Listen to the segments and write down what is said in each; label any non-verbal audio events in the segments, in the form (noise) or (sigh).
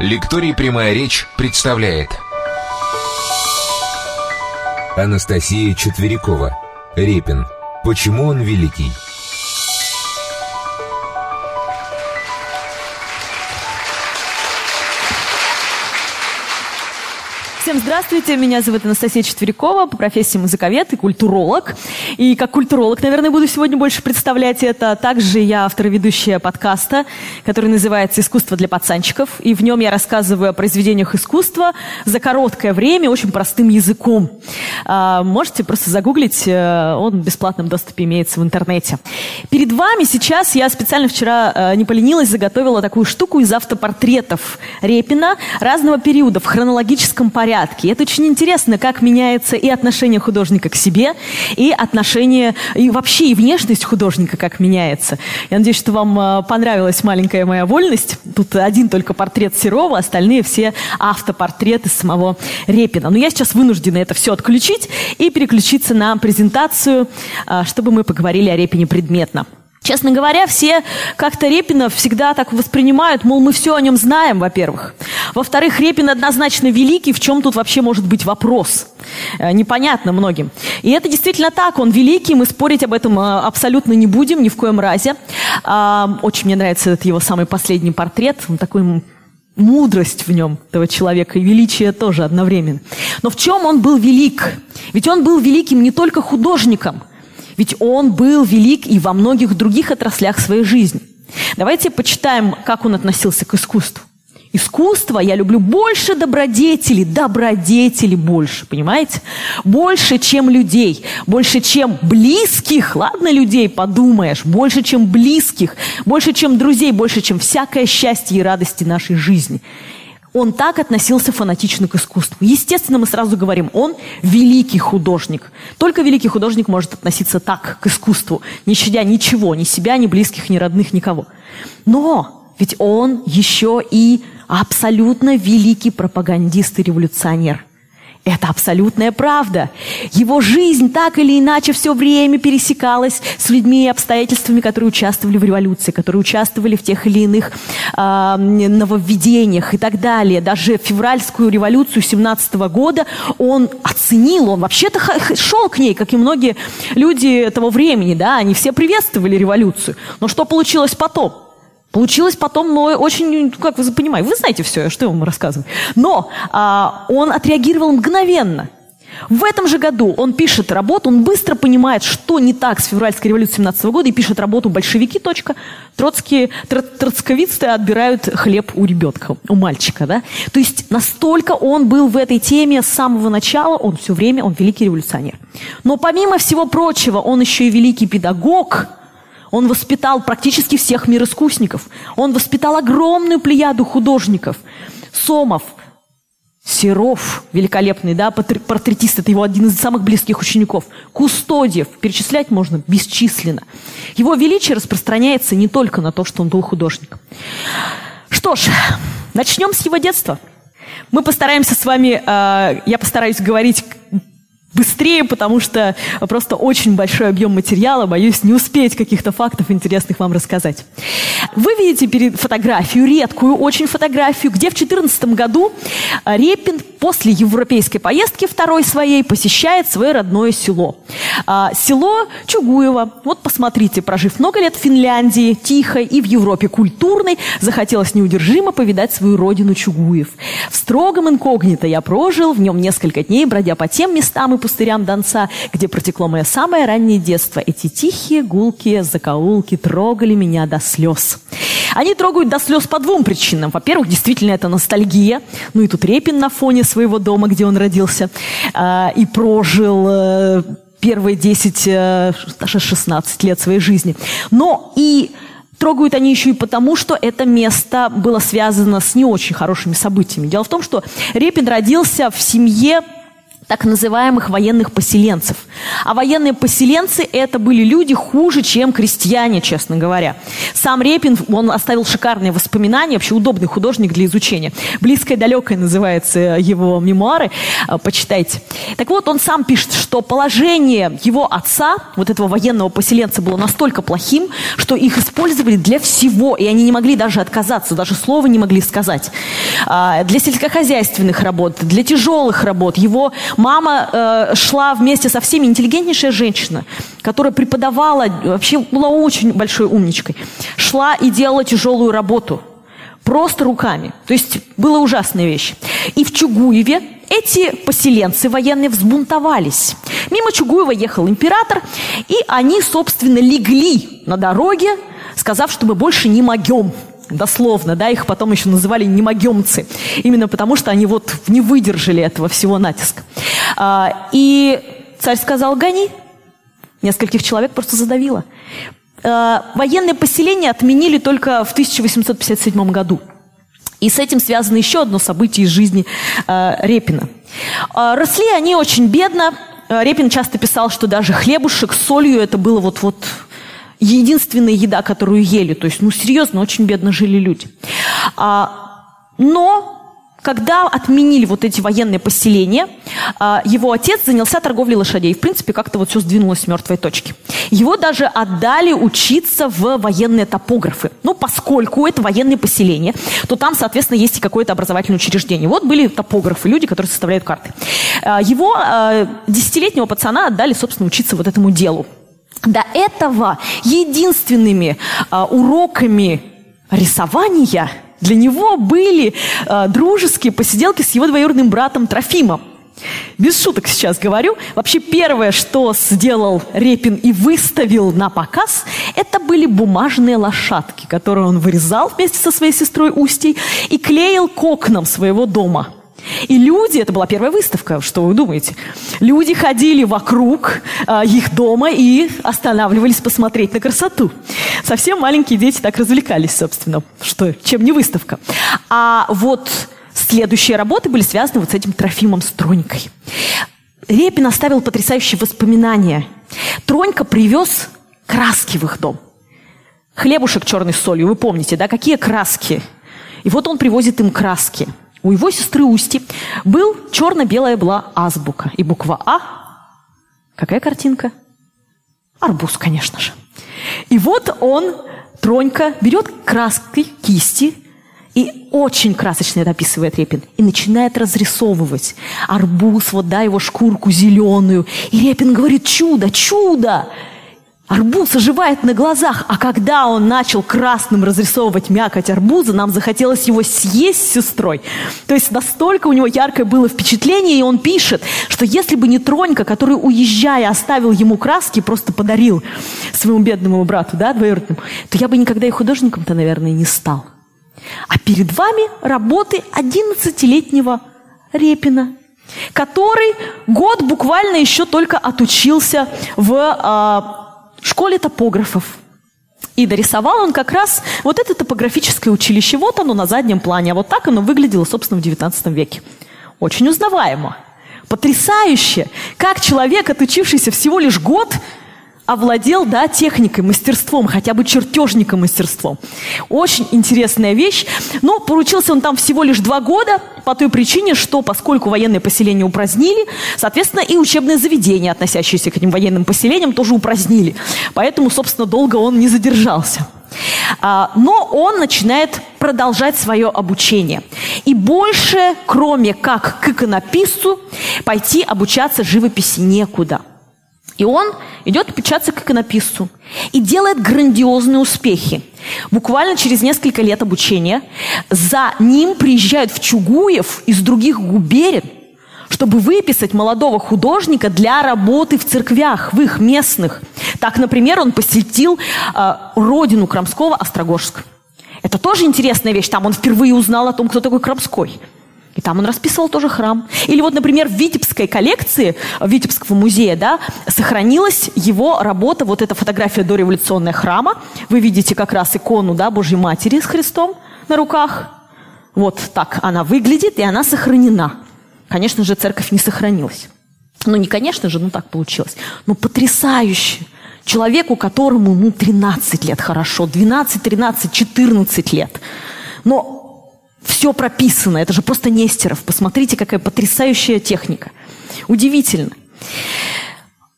Лекторий «Прямая речь» представляет Анастасия Четверякова Репин. Почему он великий? Всем здравствуйте, меня зовут Анастасия Четверякова, по профессии музыковед и культуролог. И как культуролог, наверное, буду сегодня больше представлять это. Также я автор и ведущая подкаста, который называется «Искусство для пацанчиков». И в нем я рассказываю о произведениях искусства за короткое время, очень простым языком. А, можете просто загуглить, э, он в бесплатном доступе имеется в интернете. Перед вами сейчас я специально вчера э, не поленилась, заготовила такую штуку из автопортретов Репина разного периода в хронологическом порядке порядке. Это очень интересно, как меняется и отношение художника к себе, и отношение, и вообще и внешность художника как меняется. Я надеюсь, что вам э, понравилась маленькая моя вольность. Тут один только портрет Серова, остальные все автопортреты самого Репина. Но я сейчас вынуждена это все отключить и переключиться на презентацию, э, чтобы мы поговорили о Репине предметно. Честно говоря, все как-то Репина всегда так воспринимают, мол, мы все о нем знаем, во-первых. Во-вторых, Репин однозначно великий, в чем тут вообще может быть вопрос? Э, непонятно многим. И это действительно так, он великий, мы спорить об этом э, абсолютно не будем, ни в коем разе. А, очень мне нравится этот его самый последний портрет, он такой мудрость в нем этого человека и величие тоже одновременно. Но в чем он был велик? Ведь он был великим не только художником – ведь он был велик и во многих других отраслях своей жизни. Давайте почитаем, как он относился к искусству. Искусство я люблю больше добродетели, добродетели больше, понимаете? Больше, чем людей, больше, чем близких, ладно, людей, подумаешь, больше, чем близких, больше, чем друзей, больше, чем всякое счастье и радости нашей жизни он так относился фанатично к искусству. Естественно, мы сразу говорим, он великий художник. Только великий художник может относиться так к искусству, не щадя ничего, ни себя, ни близких, ни родных, никого. Но ведь он еще и абсолютно великий пропагандист и революционер. Это абсолютная правда. Его жизнь так или иначе все время пересекалась с людьми и обстоятельствами, которые участвовали в революции, которые участвовали в тех или иных э, нововведениях и так далее. Даже февральскую революцию 17 года он оценил, он вообще-то шел к ней, как и многие люди того времени, да, они все приветствовали революцию. Но что получилось потом? Получилось потом очень, как вы понимаете, вы знаете все, что я вам рассказываю. Но а, он отреагировал мгновенно. В этом же году он пишет работу, он быстро понимает, что не так с февральской революцией 17 года, и пишет работу «Большевики. Точка. Троцкие, тр, троцковисты отбирают хлеб у ребенка, у мальчика». Да? То есть настолько он был в этой теме с самого начала, он все время, он великий революционер. Но помимо всего прочего, он еще и великий педагог – он воспитал практически всех мироискусников. Он воспитал огромную плеяду художников. Сомов, Серов, великолепный, да, портретист, это его один из самых близких учеников. Кустодиев, перечислять можно бесчисленно. Его величие распространяется не только на то, что он был художником. Что ж, начнем с его детства. Мы постараемся с вами, э, я постараюсь говорить быстрее, потому что просто очень большой объем материала, боюсь не успеть каких-то фактов интересных вам рассказать. Вы видите перед фотографию, редкую очень фотографию, где в 2014 году Репин после европейской поездки второй своей посещает свое родное село. А, село Чугуево. Вот посмотрите, прожив много лет в Финляндии, тихой и в Европе культурной, захотелось неудержимо повидать свою родину Чугуев. В строгом инкогнито я прожил, в нем несколько дней, бродя по тем местам и пустырям Донца, где протекло мое самое раннее детство. Эти тихие, гулкие закоулки трогали меня до слез. Они трогают до слез по двум причинам. Во-первых, действительно, это ностальгия. Ну и тут Репин на фоне своего дома, где он родился э, и прожил э, первые 10, э, даже 16 лет своей жизни. Но и Трогают они еще и потому, что это место было связано с не очень хорошими событиями. Дело в том, что Репин родился в семье так называемых военных поселенцев. А военные поселенцы это были люди хуже, чем крестьяне, честно говоря. Сам Репин, он оставил шикарные воспоминания, вообще удобный художник для изучения. «Близкое далекое» называется его мемуары, а, почитайте. Так вот, он сам пишет, что положение его отца, вот этого военного поселенца, было настолько плохим, что их использовали для всего, и они не могли даже отказаться, даже слова не могли сказать. А, для сельскохозяйственных работ, для тяжелых работ. Его Мама э, шла вместе со всеми, интеллигентнейшая женщина, которая преподавала, вообще была очень большой умничкой. Шла и делала тяжелую работу. Просто руками. То есть была ужасная вещь. И в Чугуеве эти поселенцы военные взбунтовались. Мимо Чугуева ехал император, и они, собственно, легли на дороге, сказав, что мы больше не могем дословно, да, их потом еще называли немогемцы, именно потому что они вот не выдержали этого всего натиска. А, и царь сказал, гони. Нескольких человек просто задавило. А, военные поселения отменили только в 1857 году. И с этим связано еще одно событие из жизни э, Репина. Э, росли они очень бедно. Репин часто писал, что даже хлебушек с солью это было вот-вот единственная еда, которую ели. То есть, ну, серьезно, очень бедно жили люди. А, но когда отменили вот эти военные поселения, а, его отец занялся торговлей лошадей. В принципе, как-то вот все сдвинулось с мертвой точки. Его даже отдали учиться в военные топографы. Ну, поскольку это военные поселения, то там, соответственно, есть и какое-то образовательное учреждение. Вот были топографы, люди, которые составляют карты. А, его десятилетнего пацана отдали, собственно, учиться вот этому делу. До этого единственными э, уроками рисования для него были э, дружеские посиделки с его двоюродным братом Трофимом. Без шуток сейчас говорю. Вообще первое, что сделал Репин и выставил на показ, это были бумажные лошадки, которые он вырезал вместе со своей сестрой Устей и клеил к окнам своего дома – и люди, это была первая выставка, что вы думаете? Люди ходили вокруг э, их дома и останавливались посмотреть на красоту. Совсем маленькие дети так развлекались, собственно, что чем не выставка. А вот следующие работы были связаны вот с этим Трофимом Стронькой. Репин оставил потрясающие воспоминания. Тронька привез краски в их дом. Хлебушек черный с солью, вы помните, да? Какие краски? И вот он привозит им краски – у его сестры Усти был черно-белая была азбука. И буква А. Какая картинка? Арбуз, конечно же. И вот он, Тронька, берет краской кисти и очень красочно это описывает Репин. И начинает разрисовывать арбуз, вот, да, его шкурку зеленую. И Репин говорит, чудо, чудо! Арбуз оживает на глазах, а когда он начал красным разрисовывать мякоть арбуза, нам захотелось его съесть с сестрой. То есть настолько у него яркое было впечатление, и он пишет, что если бы не Тронька, который, уезжая, оставил ему краски, просто подарил своему бедному брату, да, двоюродному, то я бы никогда и художником-то, наверное, не стал. А перед вами работы 11-летнего Репина, который год буквально еще только отучился в а, школе топографов. И дорисовал он как раз вот это топографическое училище. Вот оно на заднем плане. А вот так оно выглядело, собственно, в XIX веке. Очень узнаваемо. Потрясающе! Как человек, отучившийся всего лишь год, овладел, да, техникой, мастерством, хотя бы чертежником мастерством. Очень интересная вещь. Но поручился он там всего лишь два года по той причине, что поскольку военные поселения упразднили, соответственно, и учебные заведения, относящиеся к этим военным поселениям, тоже упразднили. Поэтому, собственно, долго он не задержался. А, но он начинает продолжать свое обучение. И больше, кроме как к иконописцу, пойти обучаться живописи некуда – и он идет печататься к иконописцу и делает грандиозные успехи. Буквально через несколько лет обучения за ним приезжают в Чугуев из других губерен, чтобы выписать молодого художника для работы в церквях, в их местных. Так, например, он посетил э, родину Крамского, Острогожск. Это тоже интересная вещь. Там он впервые узнал о том, кто такой Крамской. И там он расписывал тоже храм. Или вот, например, в Витебской коллекции Витебского музея, да, сохранилась его работа, вот эта фотография дореволюционная храма. Вы видите как раз икону, да, Божьей Матери с Христом на руках. Вот так она выглядит, и она сохранена. Конечно же, церковь не сохранилась. Ну, не конечно же, ну так получилось. Но потрясающе. Человеку, которому, ну, 13 лет хорошо, 12, 13, 14 лет. Но все прописано, это же просто Нестеров. Посмотрите, какая потрясающая техника. Удивительно.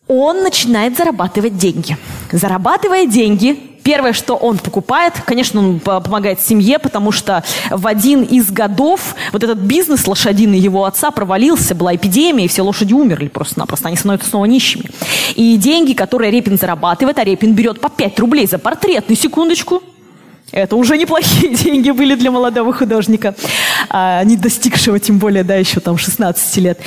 Он начинает зарабатывать деньги. Зарабатывая деньги, Первое, что он покупает, конечно, он помогает семье, потому что в один из годов вот этот бизнес лошадиный его отца провалился, была эпидемия, и все лошади умерли просто-напросто, они становятся снова нищими. И деньги, которые Репин зарабатывает, а Репин берет по 5 рублей за портрет, на секундочку, это уже неплохие (laughs) деньги были для молодого художника, а, не достигшего, тем более, да, еще там 16 лет.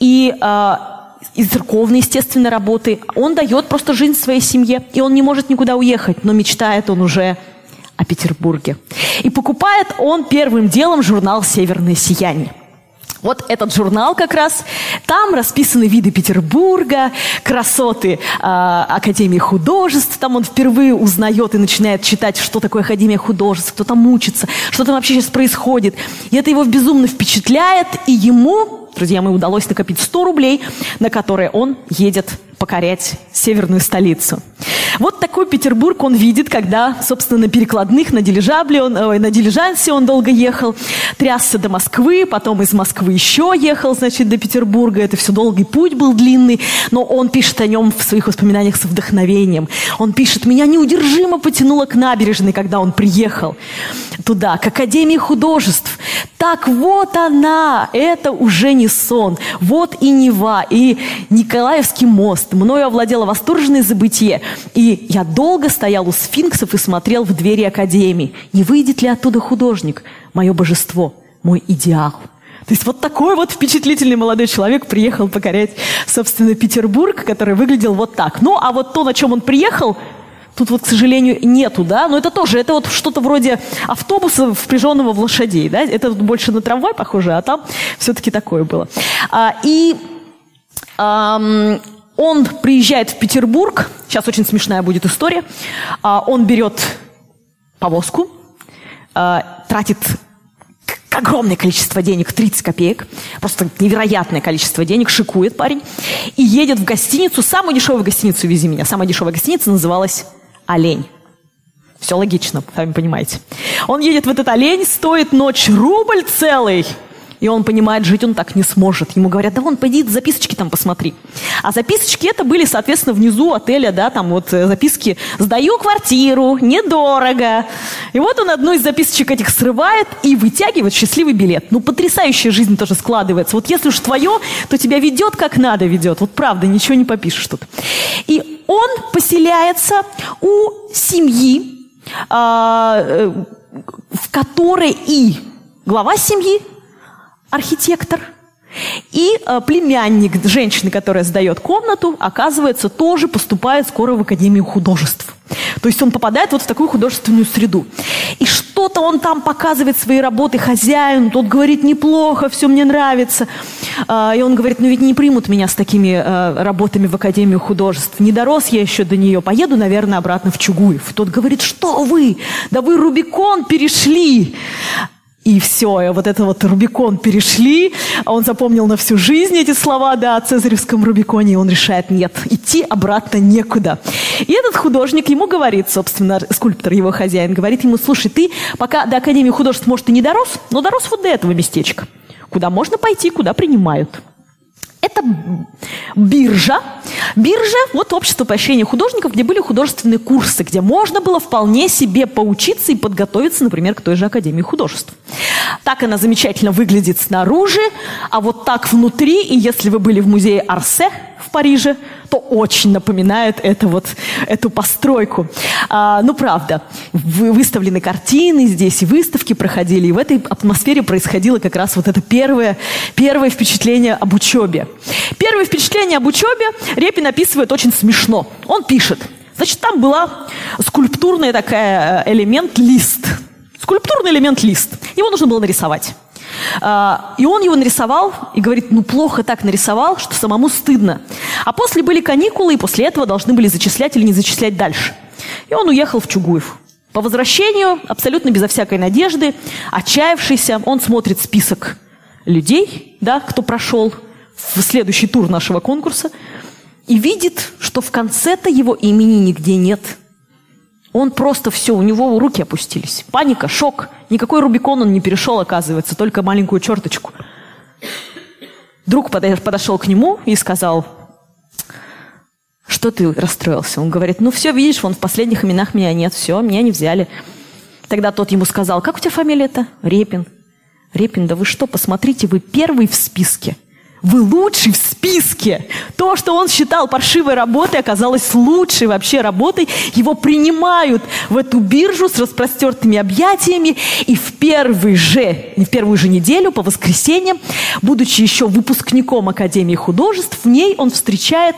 И а, из церковной, естественно, работы. Он дает просто жизнь своей семье, и он не может никуда уехать, но мечтает он уже о Петербурге. И покупает он первым делом журнал «Северное сияние». Вот этот журнал как раз, там расписаны виды Петербурга, красоты э, Академии художеств. Там он впервые узнает и начинает читать, что такое Академия художеств, кто там учится, что там вообще сейчас происходит. И это его безумно впечатляет, и ему друзья мои, удалось накопить 100 рублей, на которые он едет покорять северную столицу. Вот такой Петербург он видит, когда, собственно, на перекладных, на дилижабле, он, ой, на дилижансе он долго ехал, трясся до Москвы, потом из Москвы еще ехал, значит, до Петербурга. Это все долгий путь был длинный, но он пишет о нем в своих воспоминаниях с вдохновением. Он пишет, меня неудержимо потянуло к набережной, когда он приехал туда, к Академии художеств. Так вот она, это уже не сон. Вот и Нева, и Николаевский мост. Мною овладело восторженное забытие. И я долго стоял у сфинксов и смотрел в двери Академии. Не выйдет ли оттуда художник? Мое божество, мой идеал. То есть вот такой вот впечатлительный молодой человек приехал покорять, собственно, Петербург, который выглядел вот так. Ну, а вот то, на чем он приехал, Тут вот, к сожалению, нету, да, но это тоже, это вот что-то вроде автобуса, впряженного в лошадей, да, это больше на трамвай похоже, а там все-таки такое было. А, и а, он приезжает в Петербург, сейчас очень смешная будет история, а, он берет повозку, а, тратит огромное количество денег, 30 копеек, просто невероятное количество денег, шикует парень, и едет в гостиницу, самую дешевую гостиницу «Вези меня». Самая дешевая гостиница называлась олень. Все логично, сами понимаете. Он едет в этот олень, стоит ночь рубль целый. И он понимает, жить он так не сможет. Ему говорят, да вон, пойди записочки там посмотри. А записочки это были, соответственно, внизу отеля, да, там вот э, записки «Сдаю квартиру, недорого». И вот он одну из записочек этих срывает и вытягивает счастливый билет. Ну, потрясающая жизнь тоже складывается. Вот если уж твое, то тебя ведет как надо ведет. Вот правда, ничего не попишешь тут. И он поселяется у семьи, а, э, в которой и глава семьи, архитектор, и э, племянник женщины, которая сдает комнату, оказывается, тоже поступает скоро в Академию художеств. То есть он попадает вот в такую художественную среду. И что-то он там показывает свои работы хозяину, тот говорит, неплохо, все мне нравится. А, и он говорит, ну ведь не примут меня с такими э, работами в Академию художеств. Не дорос я еще до нее, поеду, наверное, обратно в Чугуев. Тот говорит, что вы? Да вы Рубикон перешли. И все, и вот это вот Рубикон перешли, а он запомнил на всю жизнь эти слова, да, о Цезаревском Рубиконе, и он решает, нет, идти обратно некуда. И этот художник ему говорит, собственно, скульптор, его хозяин, говорит ему, слушай, ты пока до Академии художеств, может, и не дорос, но дорос вот до этого местечка, куда можно пойти, куда принимают. Это биржа. Биржа, вот общество поощрения художников, где были художественные курсы, где можно было вполне себе поучиться и подготовиться, например, к той же Академии художеств. Так она замечательно выглядит снаружи, а вот так внутри, и если вы были в музее Арсе Париже, то очень напоминает это вот, эту постройку. А, ну, правда, вы, выставлены картины здесь, и выставки проходили, и в этой атмосфере происходило как раз вот это первое, первое впечатление об учебе. Первое впечатление об учебе Репин описывает очень смешно. Он пишет, значит, там была скульптурная такая э, элемент лист. Скульптурный элемент лист. Его нужно было нарисовать. А, и он его нарисовал и говорит, ну плохо так нарисовал, что самому стыдно. А после были каникулы, и после этого должны были зачислять или не зачислять дальше. И он уехал в Чугуев. По возвращению, абсолютно безо всякой надежды, отчаявшийся, он смотрит список людей, да, кто прошел в следующий тур нашего конкурса и видит, что в конце-то его имени нигде нет. Он просто все, у него руки опустились. Паника, шок. Никакой Рубикон он не перешел, оказывается, только маленькую черточку. Друг подошел к нему и сказал, что ты расстроился? Он говорит, ну все, видишь, вон в последних именах меня нет, все, меня не взяли. Тогда тот ему сказал, как у тебя фамилия-то? Репин. Репин, да вы что, посмотрите, вы первый в списке. Вы лучший в списке. То, что он считал паршивой работой, оказалось лучшей вообще работой. Его принимают в эту биржу с распростертыми объятиями. И в, первый же, в первую же неделю, по воскресеньям, будучи еще выпускником Академии художеств, в ней он встречает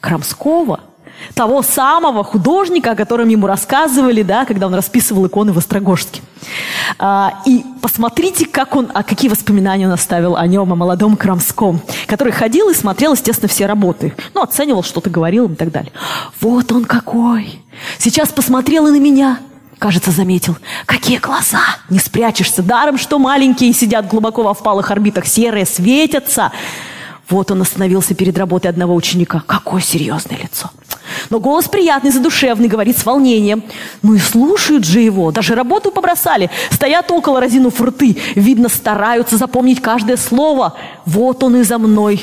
Крамского, того самого художника, о котором ему рассказывали, да, когда он расписывал иконы в Острогожске. А, и посмотрите, как он, а какие воспоминания он оставил о нем, о молодом Крамском, который ходил и смотрел, естественно, все работы. Ну, оценивал, что-то говорил и так далее. Вот он какой! Сейчас посмотрел и на меня. Кажется, заметил. Какие глаза! Не спрячешься. Даром, что маленькие сидят глубоко во впалых орбитах, серые, светятся. Вот он остановился перед работой одного ученика. Какое серьезное лицо. Но голос приятный, задушевный, говорит с волнением. Ну и слушают же его. Даже работу побросали. Стоят около, разинув рты. Видно, стараются запомнить каждое слово. Вот он и за мной,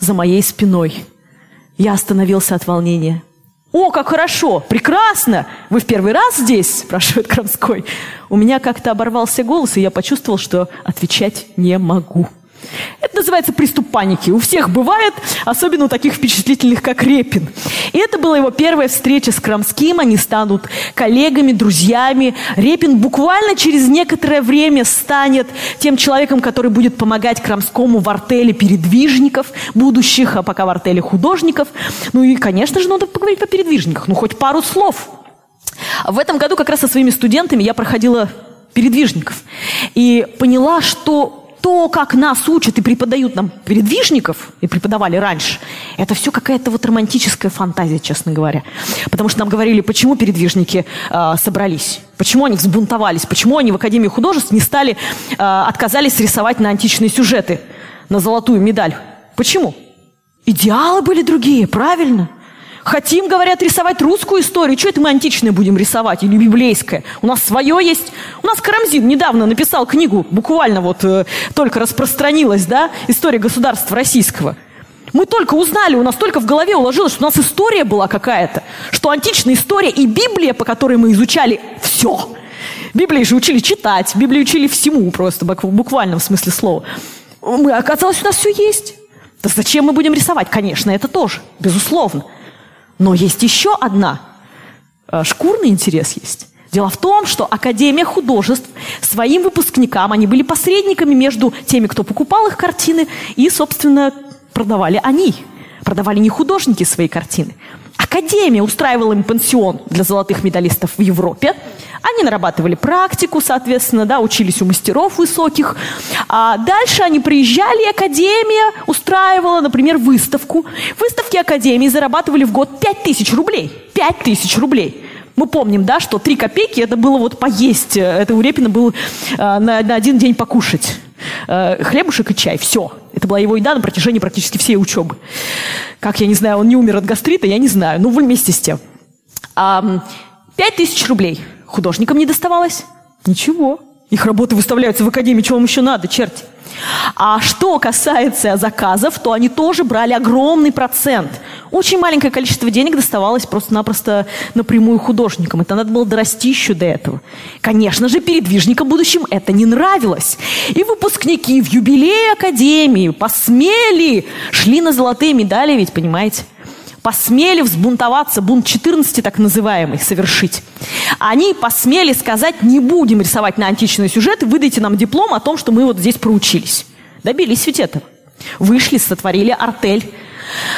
за моей спиной. Я остановился от волнения. «О, как хорошо! Прекрасно! Вы в первый раз здесь?» – спрашивает Крамской. У меня как-то оборвался голос, и я почувствовал, что отвечать не могу. Это называется приступ паники. У всех бывает, особенно у таких впечатлительных, как Репин. И это была его первая встреча с Крамским. Они станут коллегами, друзьями. Репин буквально через некоторое время станет тем человеком, который будет помогать Крамскому в артеле передвижников будущих, а пока в артеле художников. Ну и, конечно же, надо поговорить о передвижниках. Ну, хоть пару слов. В этом году как раз со своими студентами я проходила передвижников. И поняла, что то, как нас учат и преподают нам передвижников, и преподавали раньше, это все какая-то вот романтическая фантазия, честно говоря. Потому что нам говорили, почему передвижники э, собрались, почему они взбунтовались, почему они в Академии художеств не стали, э, отказались рисовать на античные сюжеты, на золотую медаль. Почему? Идеалы были другие, правильно? Хотим, говорят, рисовать русскую историю. Что это мы античное будем рисовать или библейское? У нас свое есть. У нас Карамзин недавно написал книгу, буквально вот э, только распространилась, да, история государства российского. Мы только узнали, у нас только в голове уложилось, что у нас история была какая-то, что античная история и Библия, по которой мы изучали все. Библии же учили читать, Библию учили всему просто, в буквальном смысле слова. Мы, оказалось, у нас все есть. Да зачем мы будем рисовать? Конечно, это тоже, безусловно. Но есть еще одна, э, шкурный интерес есть. Дело в том, что Академия художеств своим выпускникам, они были посредниками между теми, кто покупал их картины, и, собственно, продавали они. Продавали не художники свои картины. Академия устраивала им пансион для золотых медалистов в Европе. Они нарабатывали практику, соответственно, да, учились у мастеров высоких. А дальше они приезжали, и Академия устраивала, например, выставку. Выставки Академии зарабатывали в год 5000 рублей. 5000 рублей. Мы помним, да, что 3 копейки это было вот поесть. Это у Репина было э, на, на один день покушать. Э, хлебушек и чай, все. Это была его еда на протяжении практически всей учебы. Как, я не знаю, он не умер от гастрита, я не знаю. Ну, вместе с тем. Пять тысяч рублей художникам не доставалось. Ничего. Их работы выставляются в академии, чего вам еще надо, черти. А что касается заказов, то они тоже брали огромный процент. Очень маленькое количество денег доставалось просто-напросто напрямую художникам. Это надо было дорасти еще до этого. Конечно же, передвижникам будущим это не нравилось. И выпускники в юбилей Академии посмели, шли на золотые медали, ведь, понимаете? Посмели взбунтоваться, бунт 14 так называемый, совершить. Они посмели сказать, не будем рисовать на античные сюжеты, выдайте нам диплом о том, что мы вот здесь проучились. Добились ведь этого. Вышли, сотворили артель.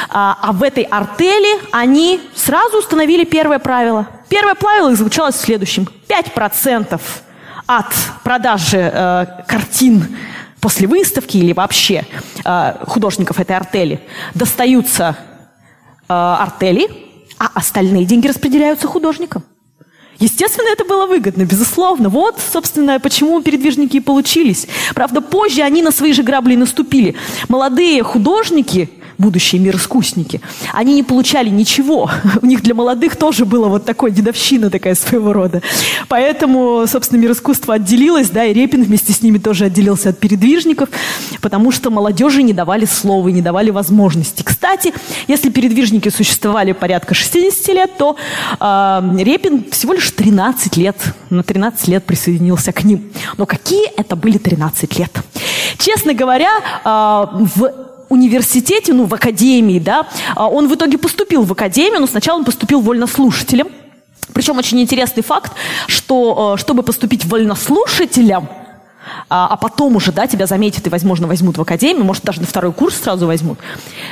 А, а в этой артели они сразу установили первое правило. Первое правило звучало следующим. 5% от продажи э, картин после выставки или вообще э, художников этой артели достаются артели, а остальные деньги распределяются художникам. Естественно, это было выгодно, безусловно. Вот, собственно, почему передвижники и получились. Правда, позже они на свои же грабли наступили. Молодые художники, будущие мироискусники, они не получали ничего. (laughs) У них для молодых тоже было вот такое дедовщина такая своего рода. Поэтому, собственно, мир искусства отделилось, да, и Репин вместе с ними тоже отделился от передвижников, потому что молодежи не давали слова, не давали возможности. Кстати, если передвижники существовали порядка 60 лет, то э, Репин всего лишь 13 лет, на 13 лет присоединился к ним. Но какие это были 13 лет? Честно говоря, э, в университете, ну, в академии, да, а, он в итоге поступил в академию, но сначала он поступил вольнослушателем. Причем очень интересный факт, что э, чтобы поступить вольнослушателем, а, а потом уже, да, тебя заметят и, возможно, возьмут в академию, может, даже на второй курс сразу возьмут,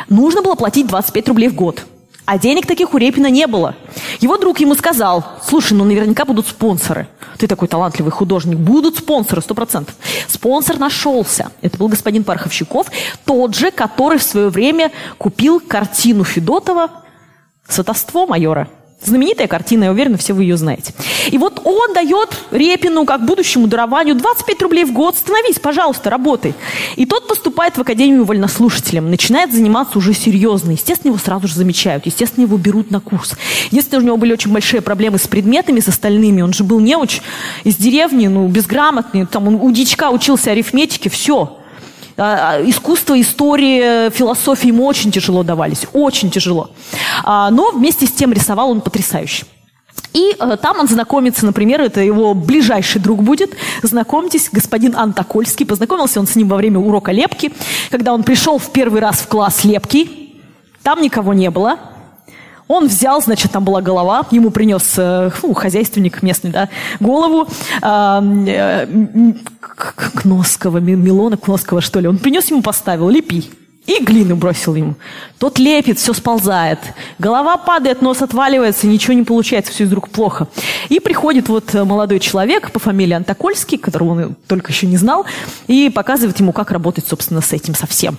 нужно было платить 25 рублей в год. А денег таких у Репина не было. Его друг ему сказал, слушай, ну наверняка будут спонсоры. Ты такой талантливый художник. Будут спонсоры, сто процентов. Спонсор нашелся. Это был господин Парховщиков, тот же, который в свое время купил картину Федотова «Сватовство майора». Знаменитая картина, я уверена, все вы ее знаете. И вот он дает Репину, как будущему дарованию, 25 рублей в год. Становись, пожалуйста, работай. И тот поступает в Академию вольнослушателем, начинает заниматься уже серьезно. Естественно, его сразу же замечают, естественно, его берут на курс. Единственное, у него были очень большие проблемы с предметами, с остальными. Он же был неуч из деревни, ну, безграмотный. Там он у дичка учился арифметике, все. А, а, искусство, история, философия ему очень тяжело давались, очень тяжело. А, но вместе с тем рисовал он потрясающе. И э, там он знакомится, например, это его ближайший друг будет. Знакомьтесь, господин Антокольский. Познакомился он с ним во время урока лепки. Когда он пришел в первый раз в класс лепки, там никого не было. Он взял, значит, там была голова, ему принес фу, хозяйственник местный, да, голову э, Кноского, Милона Кноского, что ли. Он принес ему, поставил, лепи. И глину бросил ему. Тот лепит, все сползает. Голова падает, нос отваливается, ничего не получается, все вдруг плохо. И приходит вот э, молодой человек по фамилии Антокольский, которого он только еще не знал, и показывает ему, как работать, собственно, с этим совсем.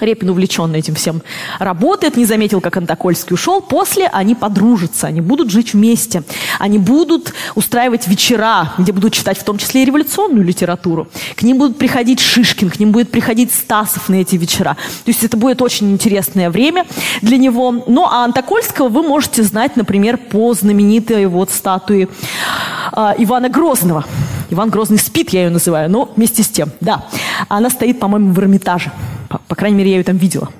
Репин увлеченно этим всем работает, не заметил, как Антокольский ушел. После они подружатся, они будут жить вместе. Они будут устраивать вечера, где будут читать в том числе и революционную литературу. К ним будут приходить Шишкин, к ним будет приходить Стасов на эти вечера. То есть это будет очень интересное время для него. Ну, а Антокольского вы можете знать, например, по знаменитой вот статуе э, Ивана Грозного. Иван Грозный спит, я ее называю, но вместе с тем, да. Она стоит, по-моему, в Эрмитаже. По, по крайней мере, я ее там видела.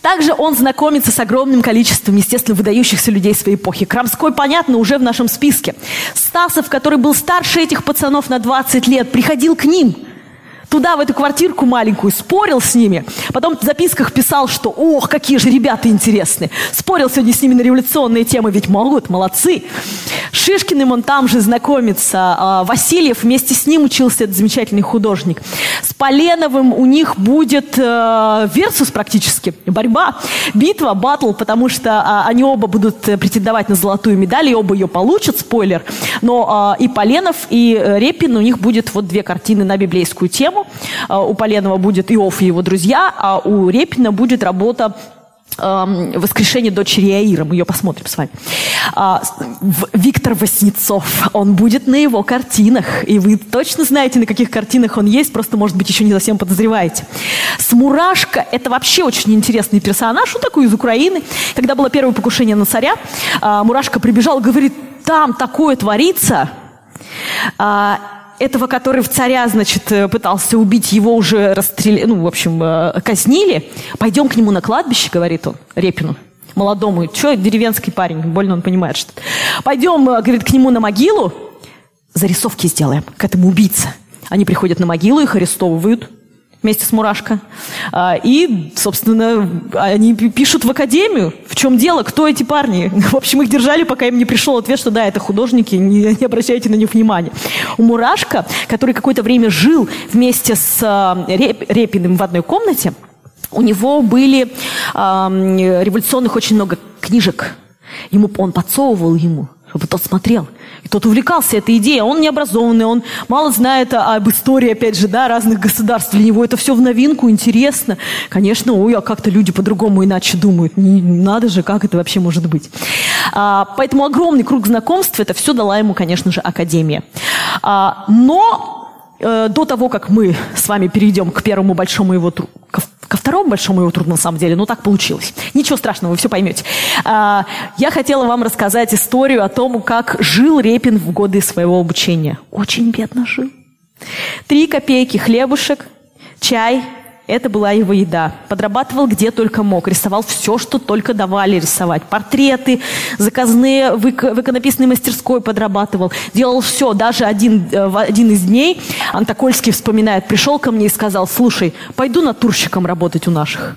Также он знакомится с огромным количеством, естественно, выдающихся людей своей эпохи. Крамской, понятно, уже в нашем списке. Стасов, который был старше этих пацанов на 20 лет, приходил к ним – туда, в эту квартирку маленькую, спорил с ними. Потом в записках писал, что «Ох, какие же ребята интересные!» Спорил сегодня с ними на революционные темы, ведь могут, молодцы. Шишкиным он там же знакомится. А, Васильев вместе с ним учился, этот замечательный художник. С Поленовым у них будет э, версус практически, борьба, битва, батл, потому что э, они оба будут претендовать на золотую медаль, и оба ее получат, спойлер. Но э, и Поленов, и э, Репин, у них будет вот две картины на библейскую тему. А, у Поленова будет Иов и его друзья, а у Репина будет работа «Воскрешение дочери Аира». Мы ее посмотрим с вами. А, Виктор Васнецов. Он будет на его картинах. И вы точно знаете, на каких картинах он есть, просто, может быть, еще не совсем подозреваете. Смурашка – это вообще очень интересный персонаж. Он такой из Украины. Когда было первое покушение на царя, а, Мурашка прибежал говорит, там такое творится этого, который в царя, значит, э, пытался убить, его уже расстреляли, ну, в общем, э, казнили. Пойдем к нему на кладбище, говорит он, Репину молодому. Че, деревенский парень, больно он понимает что -то. Пойдем, э, говорит, к нему на могилу, зарисовки сделаем к этому убийце. Они приходят на могилу, их арестовывают вместе с Мурашко. А, и, собственно, они пишут в академию, в чем дело, кто эти парни. (laughs) В общем, их держали, пока им не пришел ответ, что да, это художники, не, (laughs) не обращайте на них внимания. У Мурашко, который какое-то время жил вместе с а, Репиным в одной комнате, у него были э, революционных очень много книжек. Ему, он подсовывал ему – чтобы тот смотрел. И тот увлекался этой идеей. Он необразованный, он мало знает об истории, опять же, да, разных государств. Для него это все в новинку, интересно. Конечно, ой, а как-то люди по-другому иначе думают. Не, надо же, как это вообще может быть. А, поэтому огромный круг знакомств, это все дала ему, конечно же, Академия. А, но Э, до того, как мы с вами перейдем к первому большому его ко второму большому его труду, на самом деле, ну так получилось. Ничего страшного, вы все поймете. А, я хотела вам рассказать историю о том, как жил Репин в годы своего обучения. Очень бедно жил. Три копейки хлебушек, чай, это была его еда. Подрабатывал где только мог. Рисовал все, что только давали рисовать. Портреты, заказные в, ик- в иконописной мастерской подрабатывал. Делал все. Даже один, э, в один из дней Антокольский вспоминает, пришел ко мне и сказал, слушай, пойду натурщиком работать у наших.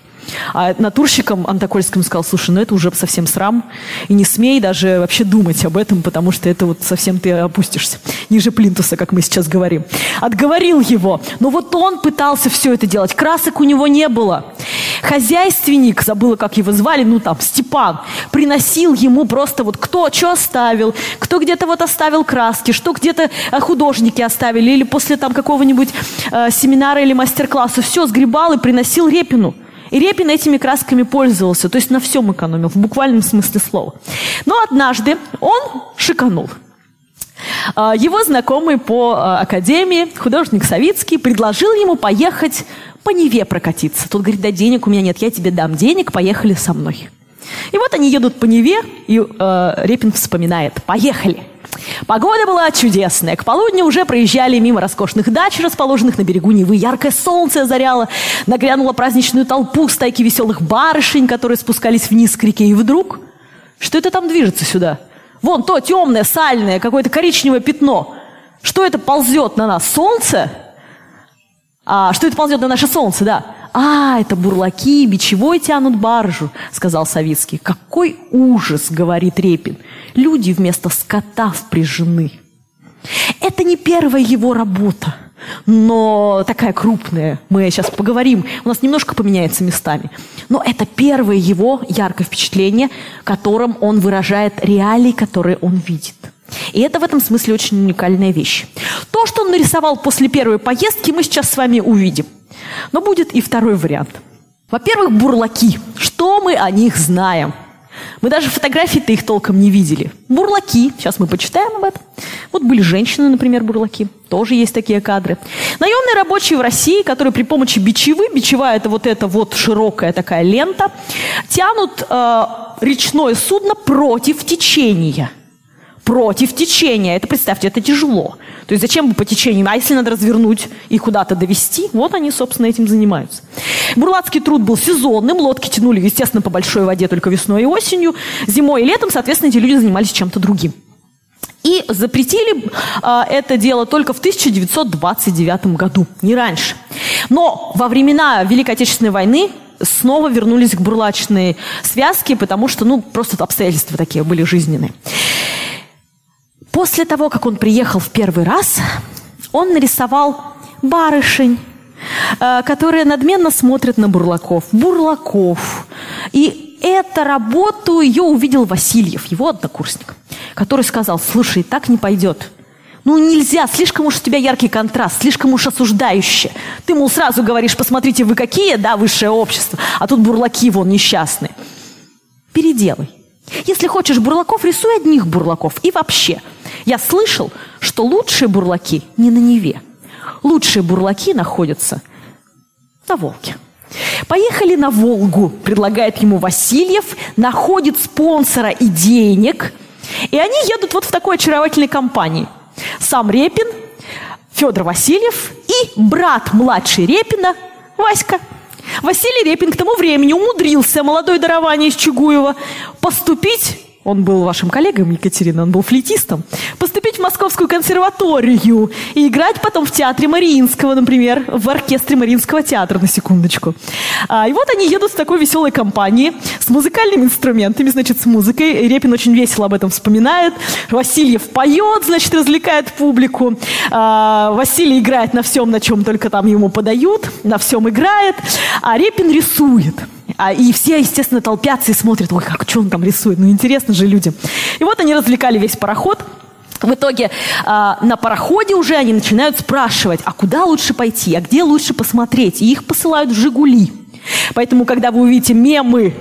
А натурщиком Антокольским сказал, слушай, ну это уже совсем срам, и не смей даже вообще думать об этом, потому что это вот совсем ты опустишься ниже плинтуса, как мы сейчас говорим. Отговорил его, но вот он пытался все это делать, красок у него не было. Хозяйственник, забыла, как его звали, ну там, Степан, приносил ему просто вот кто что оставил, кто где-то вот оставил краски, что где-то э, художники оставили, или после там какого-нибудь э, семинара или мастер-класса, все сгребал и приносил Репину. И Репин этими красками пользовался, то есть на всем экономил, в буквальном смысле слова. Но однажды он шиканул. А, его знакомый по а, академии, художник Савицкий, предложил ему поехать по Неве прокатиться. Тот говорит, да денег у меня нет, я тебе дам денег, поехали со мной. И вот они едут по Неве, и э, Репин вспоминает, поехали. Погода была чудесная. К полудню уже проезжали мимо роскошных дач, расположенных на берегу Невы. Яркое солнце озаряло, нагрянула праздничную толпу стайки веселых барышень, которые спускались вниз к реке. И вдруг, что это там движется сюда? Вон то темное, сальное, какое-то коричневое пятно. Что это ползет на нас? Солнце? А, что это ползет на наше солнце, да? «А, это бурлаки, бичевой тянут баржу», — сказал Савицкий. «Какой ужас!» — говорит Репин. «Люди вместо скота впряжены». Это не первая его работа, но такая крупная. Мы сейчас поговорим, у нас немножко поменяется местами. Но это первое его яркое впечатление, которым он выражает реалии, которые он видит. И это в этом смысле очень уникальная вещь. То, что он нарисовал после первой поездки, мы сейчас с вами увидим. Но будет и второй вариант. Во-первых, бурлаки. Что мы о них знаем? Мы даже фотографии-то их толком не видели. Бурлаки. Сейчас мы почитаем об этом. Вот были женщины, например, бурлаки. Тоже есть такие кадры. Наемные рабочие в России, которые при помощи бичевы, бичевая это вот эта вот широкая такая лента, тянут э, речное судно против течения – против течения. Это, представьте, это тяжело. То есть зачем бы по течению? А если надо развернуть и куда-то довести? Вот они, собственно, этим занимаются. Бурлацкий труд был сезонным. Лодки тянули, естественно, по большой воде только весной и осенью. Зимой и летом, соответственно, эти люди занимались чем-то другим. И запретили э, это дело только в 1929 году, не раньше. Но во времена Великой Отечественной войны снова вернулись к бурлачной связке, потому что, ну, просто обстоятельства такие были жизненные. После того, как он приехал в первый раз, он нарисовал барышень, э, которые надменно смотрят на бурлаков. Бурлаков. И эту работу ее увидел Васильев, его однокурсник, который сказал, слушай, так не пойдет. Ну нельзя, слишком уж у тебя яркий контраст, слишком уж осуждающе. Ты, мол, сразу говоришь, посмотрите, вы какие, да, высшее общество, а тут бурлаки вон несчастные. Переделай. Если хочешь бурлаков, рисуй одних бурлаков. И вообще, я слышал, что лучшие бурлаки не на Неве. Лучшие бурлаки находятся на Волге. Поехали на Волгу, предлагает ему Васильев, находит спонсора и денег. И они едут вот в такой очаровательной компании. Сам Репин, Федор Васильев и брат младший Репина Васька – Василий Репин к тому времени умудрился, молодой дарование из Чугуева, поступить он был вашим коллегой, Екатерина, он был флейтистом, поступить в Московскую консерваторию и играть потом в театре Мариинского, например, в оркестре Мариинского театра, на секундочку. А, и вот они едут в такой веселой компании с музыкальными инструментами, значит, с музыкой. Репин очень весело об этом вспоминает. Васильев поет, значит, развлекает публику. А, Василий играет на всем, на чем только там ему подают, на всем играет. А Репин рисует. А, и все, естественно, толпятся и смотрят, ой, как, что он там рисует, ну интересно же людям. И вот они развлекали весь пароход, в итоге э, на пароходе уже они начинают спрашивать, а куда лучше пойти, а где лучше посмотреть. И их посылают в «Жигули». Поэтому, когда вы увидите мемы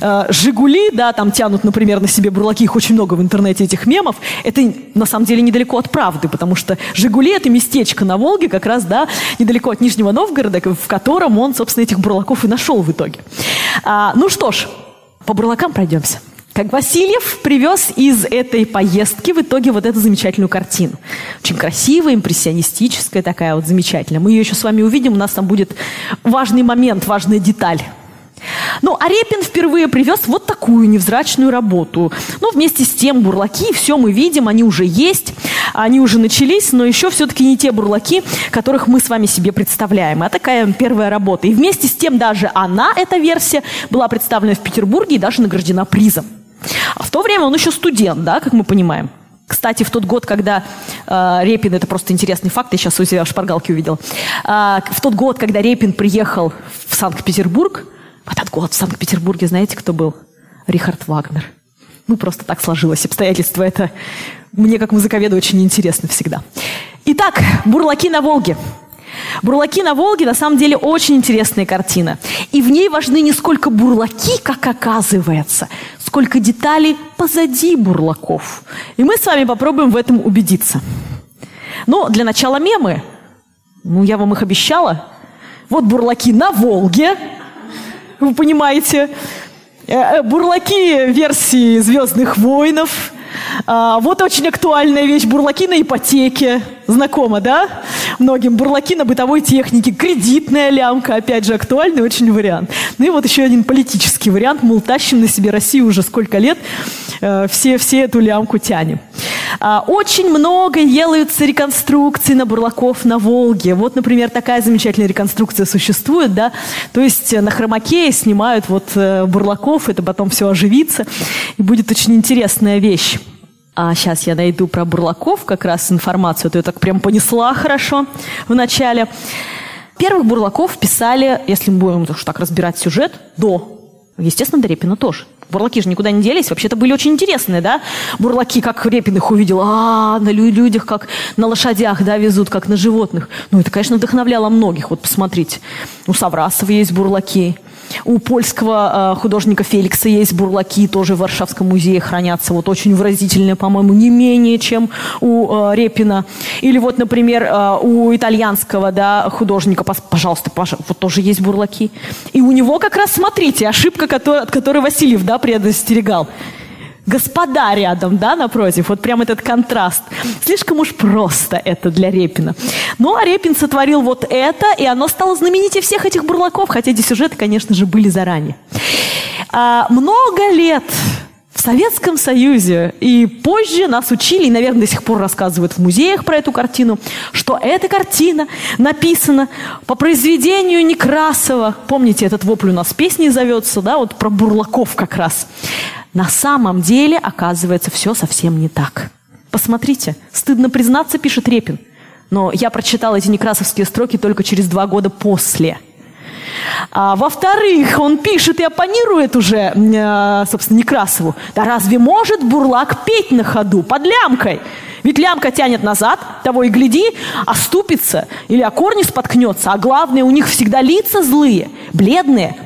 э, «Жигули», да, там тянут, например, на себе бурлаки, их очень много в интернете этих мемов, это на самом деле недалеко от правды, потому что «Жигули» — это местечко на Волге, как раз, да, недалеко от Нижнего Новгорода, в котором он, собственно, этих бурлаков и нашел в итоге. А, ну что ж, по бурлакам пройдемся. Как Васильев привез из этой поездки в итоге вот эту замечательную картину. Очень красивая, импрессионистическая такая вот замечательная. Мы ее еще с вами увидим, у нас там будет важный момент, важная деталь. Ну, а Репин впервые привез вот такую невзрачную работу. Ну, вместе с тем бурлаки, все мы видим, они уже есть, они уже начались, но еще все-таки не те бурлаки, которых мы с вами себе представляем. А такая первая работа. И вместе с тем даже она, эта версия, была представлена в Петербурге и даже награждена призом. А в то время он еще студент, да, как мы понимаем. Кстати, в тот год, когда э, Репин, это просто интересный факт, я сейчас у себя в шпаргалке увидел, э, в тот год, когда Репин приехал в Санкт-Петербург, в этот год в Санкт-Петербурге, знаете, кто был? Рихард Вагнер. Ну, просто так сложилось. Обстоятельства это мне, как музыковеду, очень интересно всегда. Итак, «Бурлаки на Волге». «Бурлаки на Волге» на самом деле очень интересная картина. И в ней важны не сколько бурлаки, как оказывается, сколько деталей позади бурлаков. И мы с вами попробуем в этом убедиться. Но для начала мемы. Ну, я вам их обещала. Вот бурлаки на Волге. Вы понимаете? Э, э, бурлаки версии «Звездных воинов». А, вот очень актуальная вещь – бурлаки на ипотеке. Знакомо, да? Многим. Бурлаки на бытовой технике. Кредитная лямка. Опять же, актуальный очень вариант. Ну и вот еще один политический вариант. Мол, тащим на себе Россию уже сколько лет. Э, все, все эту лямку тянем. А, очень много делаются реконструкций на бурлаков на Волге. Вот, например, такая замечательная реконструкция существует, да. То есть на хромакее снимают вот э, бурлаков, это потом все оживится. И будет очень интересная вещь. А сейчас я найду про бурлаков как раз информацию. А то я так прям понесла хорошо в начале. Первых бурлаков писали, если мы будем уж так разбирать сюжет, до. Естественно, до Репина тоже. Бурлаки же никуда не делись. Вообще-то были очень интересные, да? Бурлаки, как Репин их увидел. А, на людях, как на лошадях, да, везут, как на животных. Ну, это, конечно, вдохновляло многих. Вот посмотрите. У Саврасова есть бурлаки. У польского э, художника Феликса есть бурлаки, тоже в Варшавском музее хранятся. Вот очень выразительные, по-моему, не менее, чем у э, Репина. Или вот, например, э, у итальянского да, художника, пожалуйста, вот тоже есть бурлаки. И у него как раз, смотрите, ошибка, от которой Васильев да, предостерегал господа рядом, да, напротив. Вот прям этот контраст. Слишком уж просто это для Репина. Ну, а Репин сотворил вот это, и оно стало знаменитее всех этих бурлаков, хотя эти сюжеты, конечно же, были заранее. А, много лет в Советском Союзе и позже нас учили, и, наверное, до сих пор рассказывают в музеях про эту картину, что эта картина написана по произведению Некрасова. Помните, этот вопль у нас в песне зовется, да, вот про бурлаков как раз. На самом деле, оказывается, все совсем не так. Посмотрите, стыдно признаться, пишет Репин. Но я прочитала эти некрасовские строки только через два года после. А, во-вторых, он пишет и оппонирует уже, э, собственно, Некрасову. Да разве может бурлак петь на ходу под лямкой? Ведь лямка тянет назад, того и гляди, оступится или о корни споткнется. А главное, у них всегда лица злые, бледные.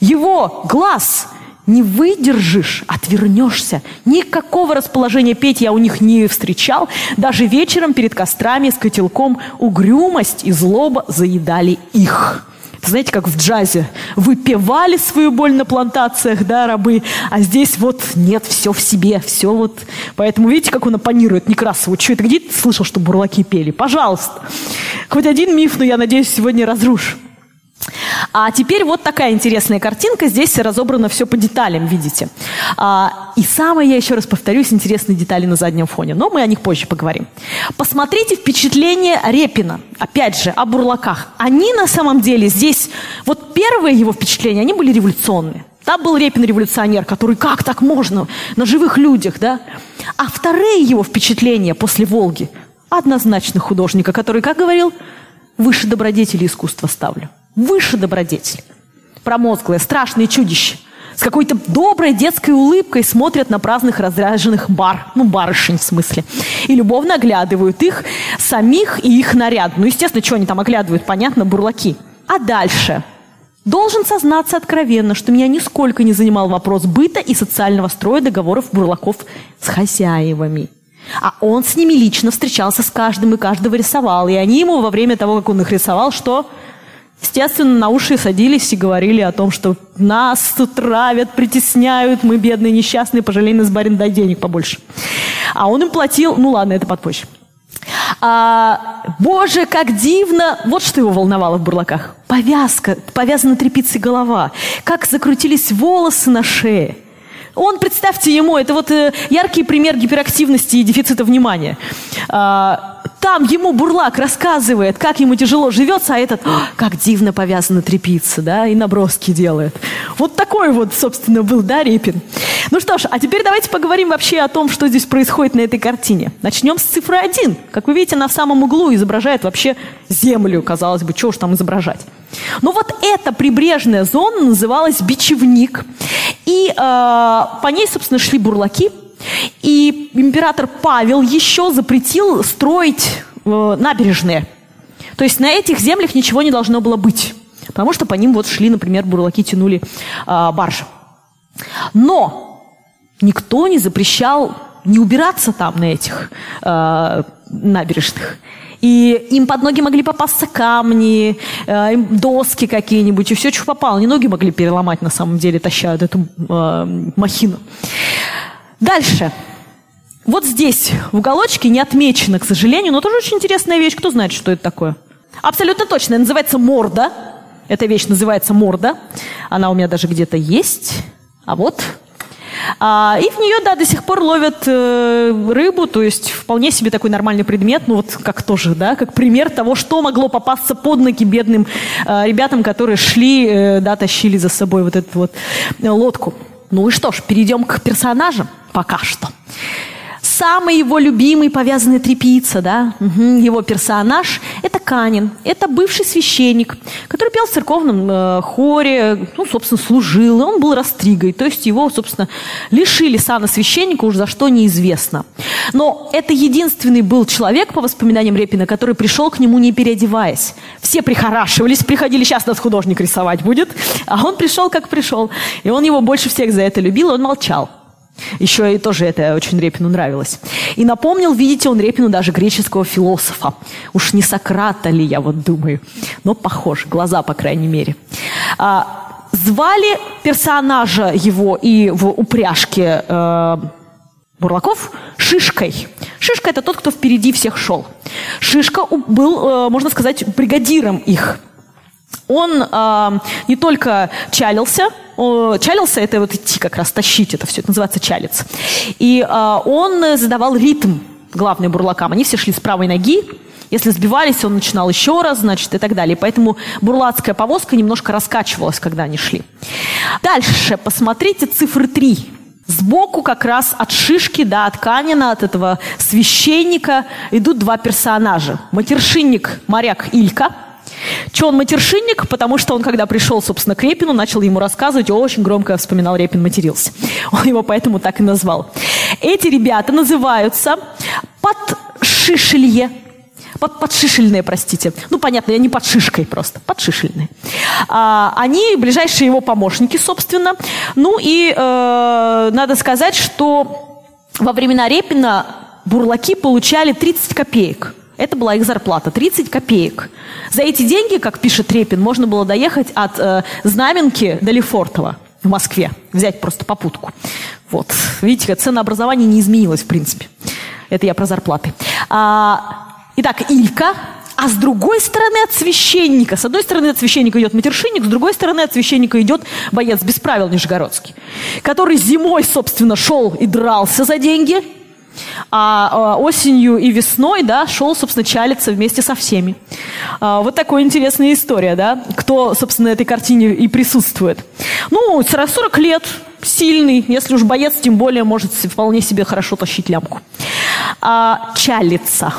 Его глаз – не выдержишь, отвернешься. Никакого расположения петь я у них не встречал. Даже вечером перед кострами с котелком угрюмость и злоба заедали их. Знаете, как в джазе. Выпивали свою боль на плантациях, да, рабы, а здесь вот нет, все в себе, все вот. Поэтому видите, как он оппонирует Некрасову. Что это, где ты слышал, что бурлаки пели? Пожалуйста. Хоть один миф, но я надеюсь, сегодня разрушу. А теперь вот такая интересная картинка. Здесь разобрано все по деталям, видите. А, и самое, я еще раз повторюсь, интересные детали на заднем фоне. Но мы о них позже поговорим. Посмотрите впечатление Репина. Опять же, о бурлаках. Они на самом деле здесь... Вот первые его впечатления, они были революционные. Там был Репин революционер, который как так можно на живых людях, да? А вторые его впечатления после Волги однозначно художника, который, как говорил, выше добродетели искусства ставлю выше добродетель. промозглые, страшные чудища с какой-то доброй детской улыбкой смотрят на праздных разряженных бар, ну, барышень в смысле, и любовно оглядывают их самих и их наряд. Ну, естественно, что они там оглядывают, понятно, бурлаки. А дальше? Должен сознаться откровенно, что меня нисколько не занимал вопрос быта и социального строя договоров бурлаков с хозяевами. А он с ними лично встречался с каждым и каждого рисовал. И они ему во время того, как он их рисовал, что Естественно, на уши садились и говорили о том, что нас тут травят, притесняют, мы бедные, несчастные, пожалей нас, барин, дай денег побольше. А он им платил, ну ладно, это подпозже. А, боже, как дивно! Вот что его волновало в бурлаках. Повязка, повязана тряпицей голова. Как закрутились волосы на шее. Он, представьте ему, это вот э, яркий пример гиперактивности и дефицита внимания. А, там ему Бурлак рассказывает, как ему тяжело живется, а этот, как дивно повязана трепица, да, и наброски делает. Вот такой вот, собственно, был, да, Репин. Ну что ж, а теперь давайте поговорим вообще о том, что здесь происходит на этой картине. Начнем с цифры 1. Как вы видите, на самом углу изображает вообще землю, казалось бы, чего уж там изображать. Но вот эта прибрежная зона называлась Бичевник. И э, по ней, собственно, шли бурлаки – и император Павел еще запретил строить э, набережные. То есть на этих землях ничего не должно было быть. Потому что по ним вот шли, например, бурлаки тянули э, баржи. Но никто не запрещал не убираться там на этих э, набережных. И им под ноги могли попасться камни, э, доски какие-нибудь, и все, что попало. Не ноги могли переломать, на самом деле, тащают эту э, махину. Дальше. Вот здесь в уголочке не отмечено, к сожалению, но тоже очень интересная вещь. Кто знает, что это такое? Абсолютно точно. Это называется морда. Эта вещь называется морда. Она у меня даже где-то есть. А вот. А, и в нее, да, до сих пор ловят э, рыбу, то есть вполне себе такой нормальный предмет, ну вот как тоже, да, как пример того, что могло попасться под ноги бедным э, ребятам, которые шли, э, да, тащили за собой вот эту вот лодку. Ну и что ж, перейдем к персонажам пока что. Самый его любимый повязанный трепица, да, угу, его персонаж – это Канин. Это бывший священник, который пел в церковном э, хоре, ну, собственно, служил, он был растригой. То есть его, собственно, лишили сана священника, уж за что неизвестно. Но это единственный был человек, по воспоминаниям Репина, который пришел к нему не переодеваясь. Все прихорашивались, приходили, сейчас нас художник рисовать будет, а он пришел, как пришел. И он его больше всех за это любил, и он молчал. Еще и тоже это очень Репину нравилось. И напомнил, видите, он Репину даже греческого философа. Уж не Сократа ли, я вот думаю. Но похож, глаза, по крайней мере. А, звали персонажа его и в упряжке э, Бурлаков Шишкой. Шишка – это тот, кто впереди всех шел. Шишка был, э, можно сказать, бригадиром их – он э, не только чалился, э, чалился это вот идти как раз, тащить это все, это называется чалец. И э, он задавал ритм главный бурлакам. Они все шли с правой ноги, если сбивались, он начинал еще раз, значит, и так далее. Поэтому бурлацкая повозка немножко раскачивалась, когда они шли. Дальше посмотрите цифры 3. Сбоку как раз от Шишки, да, от Канина, от этого священника идут два персонажа. Матершинник, моряк Илька – Че он матершинник? Потому что он, когда пришел, собственно, к Репину, начал ему рассказывать, очень громко вспоминал Репин матерился. (laughs) Он его поэтому так и назвал. Эти ребята называются подшишелье. Под, подшишельные, простите. Ну, понятно, я не под шишкой просто, подшишельные. А, они ближайшие его помощники, собственно. Ну и э, надо сказать, что во времена Репина бурлаки получали 30 копеек. Это была их зарплата, 30 копеек. За эти деньги, как пишет Репин, можно было доехать от э, Знаменки до Лефортово в Москве, взять просто попутку. Вот. Видите, ценообразование не изменилось, в принципе. Это я про зарплаты. А, итак, Илька, а с другой стороны от священника, с одной стороны от священника идет матершинник, с другой стороны от священника идет боец без правил Нижегородский, который зимой, собственно, шел и дрался за деньги – а, а осенью и весной, да, шел, собственно, чалиться вместе со всеми. А, вот такая интересная история, да, кто, собственно, на этой картине и присутствует. Ну, 40 лет, сильный, если уж боец, тем более может вполне себе хорошо тащить лямку. А, чалиться.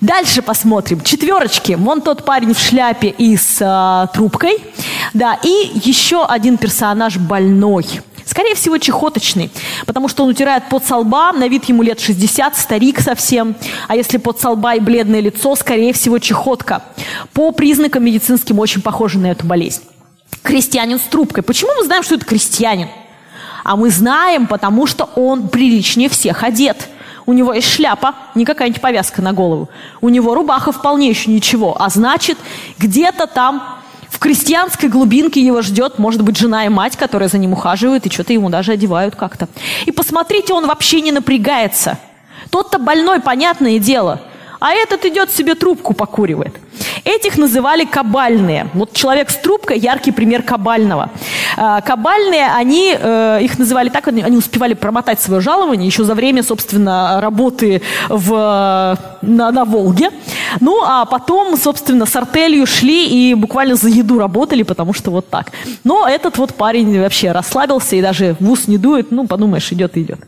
Дальше посмотрим. Четверочки. Вон тот парень в шляпе и с э, трубкой. Да, и еще один персонаж больной. Скорее всего, чехоточный, потому что он утирает под со лба, на вид ему лет 60, старик совсем. А если под со лба и бледное лицо, скорее всего, чехотка. По признакам медицинским очень похоже на эту болезнь. Крестьянин с трубкой. Почему мы знаем, что это крестьянин? А мы знаем, потому что он приличнее всех одет. У него есть шляпа, не какая-нибудь повязка на голову. У него рубаха вполне еще ничего. А значит, где-то там крестьянской глубинке его ждет, может быть, жена и мать, которая за ним ухаживает, и что-то ему даже одевают как-то. И посмотрите, он вообще не напрягается. Тот-то больной, понятное дело – а этот идет себе трубку покуривает. Этих называли кабальные. Вот человек с трубкой – яркий пример кабального. А, кабальные, они, э, их называли так, они успевали промотать свое жалование еще за время, собственно, работы в, на, на Волге. Ну, а потом, собственно, с артелью шли и буквально за еду работали, потому что вот так. Но этот вот парень вообще расслабился и даже в ус не дует, ну, подумаешь, идет идет.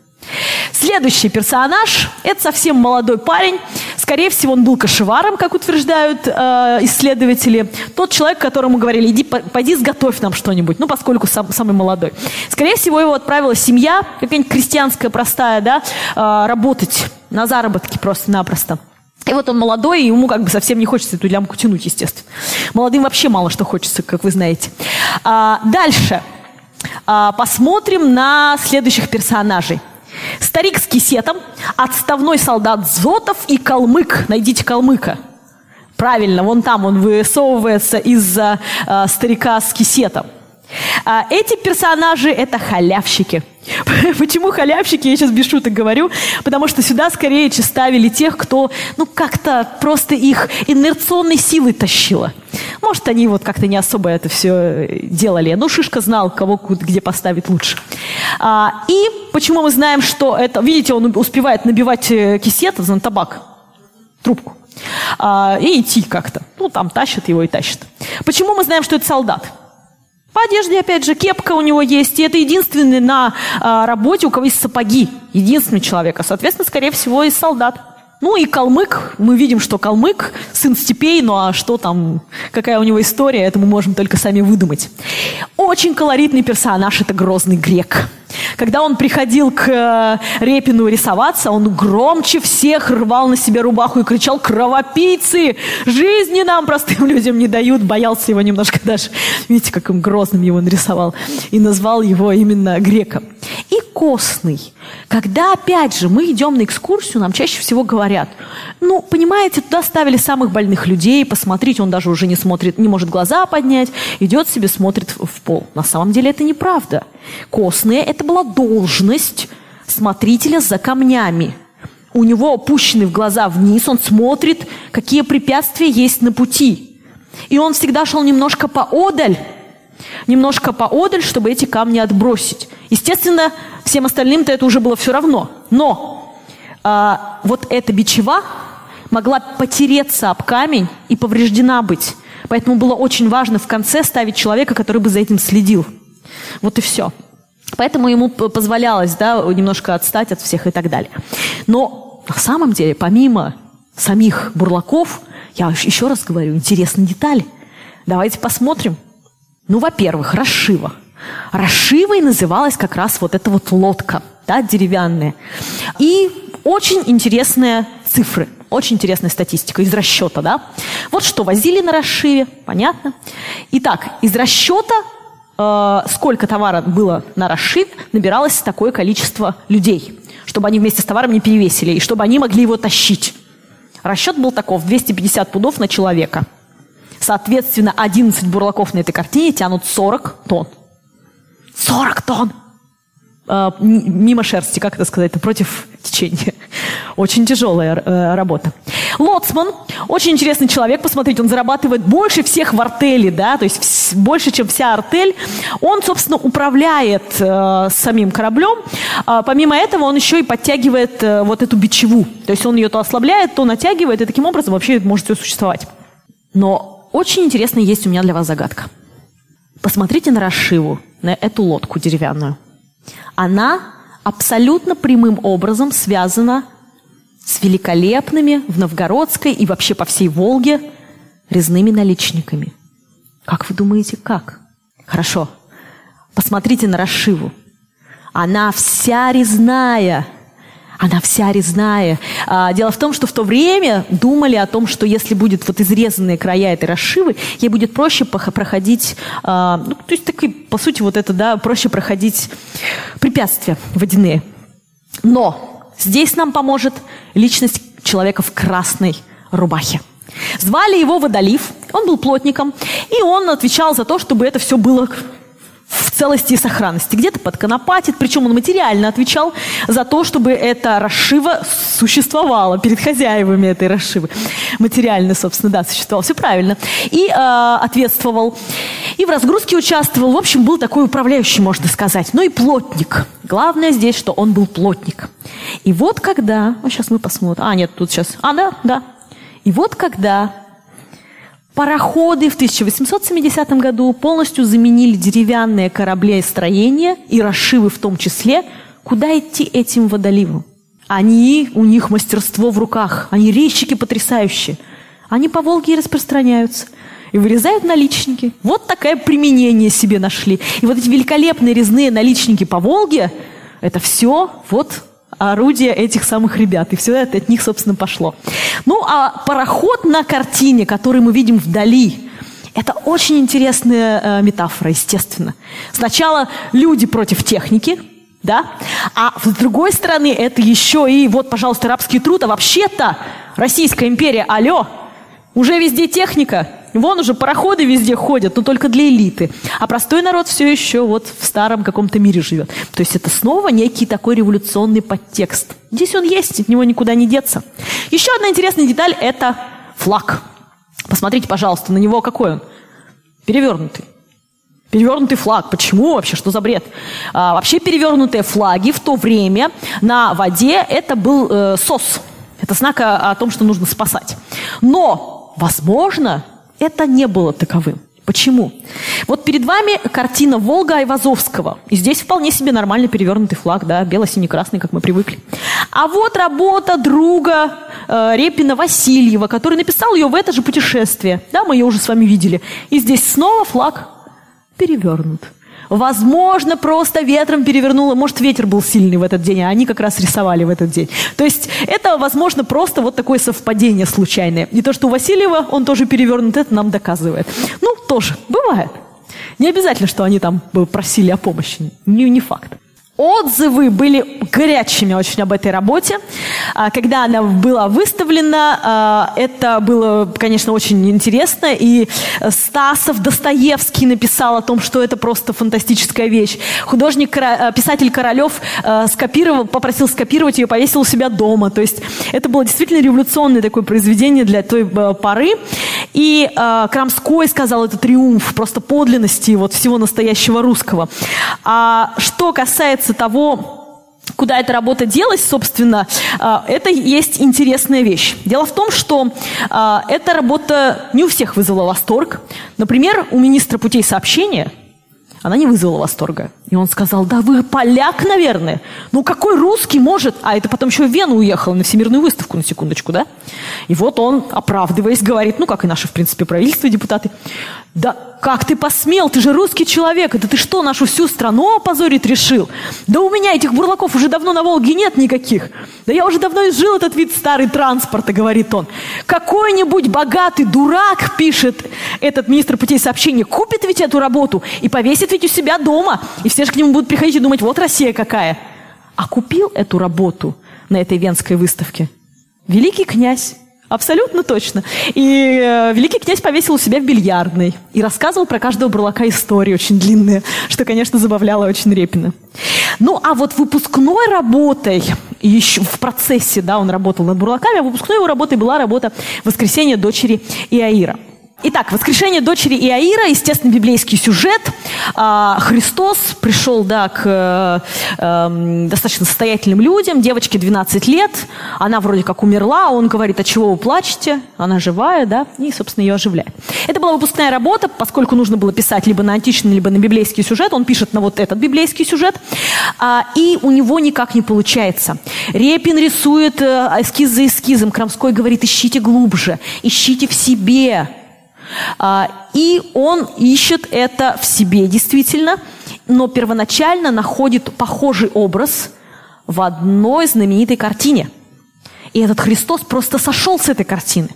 Следующий персонаж – это совсем молодой парень. Скорее всего, он был кошеваром, как утверждают э, исследователи. Тот человек, которому говорили, иди, пойди сготовь нам что-нибудь, ну, поскольку сам, самый молодой. Скорее всего, его отправила семья, какая-нибудь крестьянская простая, да, э, работать на заработки просто-напросто. И вот он молодой, и ему как бы совсем не хочется эту лямку тянуть, естественно. Молодым вообще мало что хочется, как вы знаете. А, дальше. А, посмотрим на следующих персонажей. Старик с кисетом, отставной солдат Зотов и калмык. Найдите калмыка. Правильно, вон там он высовывается из-за э, старика с кисетом. А эти персонажи – это халявщики. (laughs) Почему халявщики, я сейчас без шуток говорю, потому что сюда скорее ставили тех, кто, ну, как-то просто их инерционной силой тащило. Может, они вот как-то не особо это все э, делали. Но Шишка знал, кого где поставить лучше. А, и почему мы знаем, что это... Видите, он успевает набивать э, кисет табак, трубку, а, и идти как-то. Ну, там тащит его и тащит. Почему мы знаем, что это солдат? По одежде, опять же, кепка у него есть, и это единственный на а, работе, у кого есть сапоги. Единственный человек, а, соответственно, скорее всего, и солдат. Ну и калмык, мы видим, что калмык, сын степей, ну а что там, какая у него история, это мы можем только сами выдумать. Очень колоритный персонаж – это грозный грек. Когда он приходил к э, Репину рисоваться, он громче всех рвал на себе рубаху и кричал «Кровопийцы! Жизни нам, простым (laughs) людям, не дают!» Боялся его немножко даже. Видите, каким грозным его нарисовал. И назвал его именно греком. И костный. Когда, опять же, мы идем на экскурсию, нам чаще всего говорят, ну, понимаете, туда ставили самых больных людей, посмотрите, он даже уже не смотрит, не может глаза поднять, идет себе, смотрит в пол. На самом деле это неправда. Костные – это была должность смотрителя за камнями. У него опущены в глаза вниз, он смотрит, какие препятствия есть на пути. И он всегда шел немножко поодаль, немножко поодаль, чтобы эти камни отбросить. Естественно, всем остальным-то это уже было все равно. Но а, вот эта бичева могла потереться об камень и повреждена быть. Поэтому было очень важно в конце ставить человека, который бы за этим следил. Вот и все. Поэтому ему позволялось да, немножко отстать от всех и так далее. Но на самом деле, помимо самих бурлаков, я еще раз говорю, интересные детали. Давайте посмотрим. Ну, во-первых, расшива. Расшивой называлась как раз вот эта вот лодка, да, деревянная. И очень интересные цифры, очень интересная статистика из расчета, да. Вот что возили на расшиве, понятно. Итак, из расчета сколько товара было на расшиве, набиралось такое количество людей, чтобы они вместе с товаром не перевесили, и чтобы они могли его тащить. Расчет был таков, 250 пудов на человека – Соответственно, 11 бурлаков на этой картине тянут 40 тонн. 40 тонн! Э, мимо шерсти, как это сказать, против течения. Очень тяжелая э, работа. Лоцман, очень интересный человек, посмотрите, он зарабатывает больше всех в артели, да, то есть больше, чем вся артель. Он, собственно, управляет э, самим кораблем. А, помимо этого, он еще и подтягивает э, вот эту бичеву. То есть он ее то ослабляет, то натягивает, и таким образом вообще может все существовать. Но очень интересная есть у меня для вас загадка. Посмотрите на расшиву, на эту лодку деревянную. Она абсолютно прямым образом связана с великолепными в Новгородской и вообще по всей Волге резными наличниками. Как вы думаете, как? Хорошо. Посмотрите на расшиву. Она вся резная. Она вся резная. А, дело в том, что в то время думали о том, что если будет вот изрезанные края этой расшивы, ей будет проще проходить, а, ну, то есть, такие, по сути, вот это, да, проще проходить препятствия водяные. Но здесь нам поможет личность человека в красной рубахе. Звали его Водолив, он был плотником, и он отвечал за то, чтобы это все было в целости и сохранности. Где-то подконопатит, причем он материально отвечал за то, чтобы эта расшива существовала перед хозяевами этой расшивы. Материально, собственно, да, существовал. Все правильно. И э, ответствовал. И в разгрузке участвовал. В общем, был такой управляющий, можно сказать. Ну и плотник. Главное здесь, что он был плотник. И вот когда... Ну, сейчас мы посмотрим. А, нет, тут сейчас... А, да, да. И вот когда Пароходы в 1870 году полностью заменили деревянные кораблестроения и расшивы в том числе. Куда идти этим водоливам? Они, у них мастерство в руках, они резчики потрясающие. Они по Волге и распространяются. И вырезают наличники. Вот такое применение себе нашли. И вот эти великолепные резные наличники по Волге, это все вот орудие этих самых ребят. И все это от них, собственно, пошло. Ну, а пароход на картине, который мы видим вдали, это очень интересная э, метафора, естественно. Сначала люди против техники, да? А с другой стороны, это еще и, вот, пожалуйста, рабский труд, а вообще-то Российская империя, алло, уже везде техника, Вон уже пароходы везде ходят, но только для элиты. А простой народ все еще вот в старом каком-то мире живет. То есть это снова некий такой революционный подтекст. Здесь он есть, от него никуда не деться. Еще одна интересная деталь – это флаг. Посмотрите, пожалуйста, на него какой он. Перевернутый. Перевернутый флаг. Почему вообще? Что за бред? А, вообще перевернутые флаги в то время на воде это был э, СОС. Это знак о, о том, что нужно спасать. Но, возможно, это не было таковым. Почему? Вот перед вами картина Волга Айвазовского. И здесь вполне себе нормально перевернутый флаг, да, бело-синий-красный, как мы привыкли. А вот работа друга э, Репина Васильева, который написал ее в это же путешествие. Да, мы ее уже с вами видели. И здесь снова флаг перевернут. Возможно, просто ветром перевернуло. Может, ветер был сильный в этот день, а они как раз рисовали в этот день. То есть это, возможно, просто вот такое совпадение случайное. И то, что у Васильева он тоже перевернут, это нам доказывает. Ну, тоже, бывает. Не обязательно, что они там просили о помощи. Не, не факт. Отзывы были горячими очень об этой работе. А, когда она была выставлена, а, это было, конечно, очень интересно. И Стасов Достоевский написал о том, что это просто фантастическая вещь. Художник, а, писатель Королев скопировал, попросил скопировать ее, повесил у себя дома. То есть это было действительно революционное такое произведение для той поры. И Крамской сказал, это триумф просто подлинности вот всего настоящего русского. А что касается касается того, куда эта работа делась, собственно, а, это есть интересная вещь. Дело в том, что а, эта работа не у всех вызвала восторг. Например, у министра путей сообщения она не вызвала восторга. И он сказал, да вы поляк, наверное. Ну какой русский может? А это потом еще в Вену уехал на всемирную выставку, на секундочку, да? И вот он, оправдываясь, говорит, ну как и наши, в принципе, правительство, депутаты, да как ты посмел? Ты же русский человек. Это ты что, нашу всю страну опозорить решил? Да у меня этих бурлаков уже давно на Волге нет никаких. Да я уже давно изжил этот вид старый транспорта, говорит он. Какой-нибудь богатый дурак, пишет этот министр путей сообщения, купит ведь эту работу и повесит ведь у себя дома. И все же к нему будут приходить и думать, вот Россия какая. А купил эту работу на этой венской выставке великий князь Абсолютно точно. И э, великий князь повесил у себя в бильярдной и рассказывал про каждого бурлака истории очень длинные, что, конечно, забавляло очень Репина. Ну, а вот выпускной работой, еще в процессе, да, он работал над бурлаками, а выпускной его работой была работа «Воскресенье дочери Иаира». Итак, воскрешение дочери Иаира, естественно, библейский сюжет. А, Христос пришел, да, к э, э, достаточно состоятельным людям, девочке 12 лет, она вроде как умерла, он говорит, а чего вы плачете? Она живая, да, и, собственно, ее оживляет. Это была выпускная работа, поскольку нужно было писать либо на античный, либо на библейский сюжет, он пишет на вот этот библейский сюжет, а, и у него никак не получается. Репин рисует э, эскиз за эскизом, Крамской говорит, ищите глубже, ищите в себе, а, и он ищет это в себе действительно, но первоначально находит похожий образ в одной знаменитой картине. И этот Христос просто сошел с этой картины.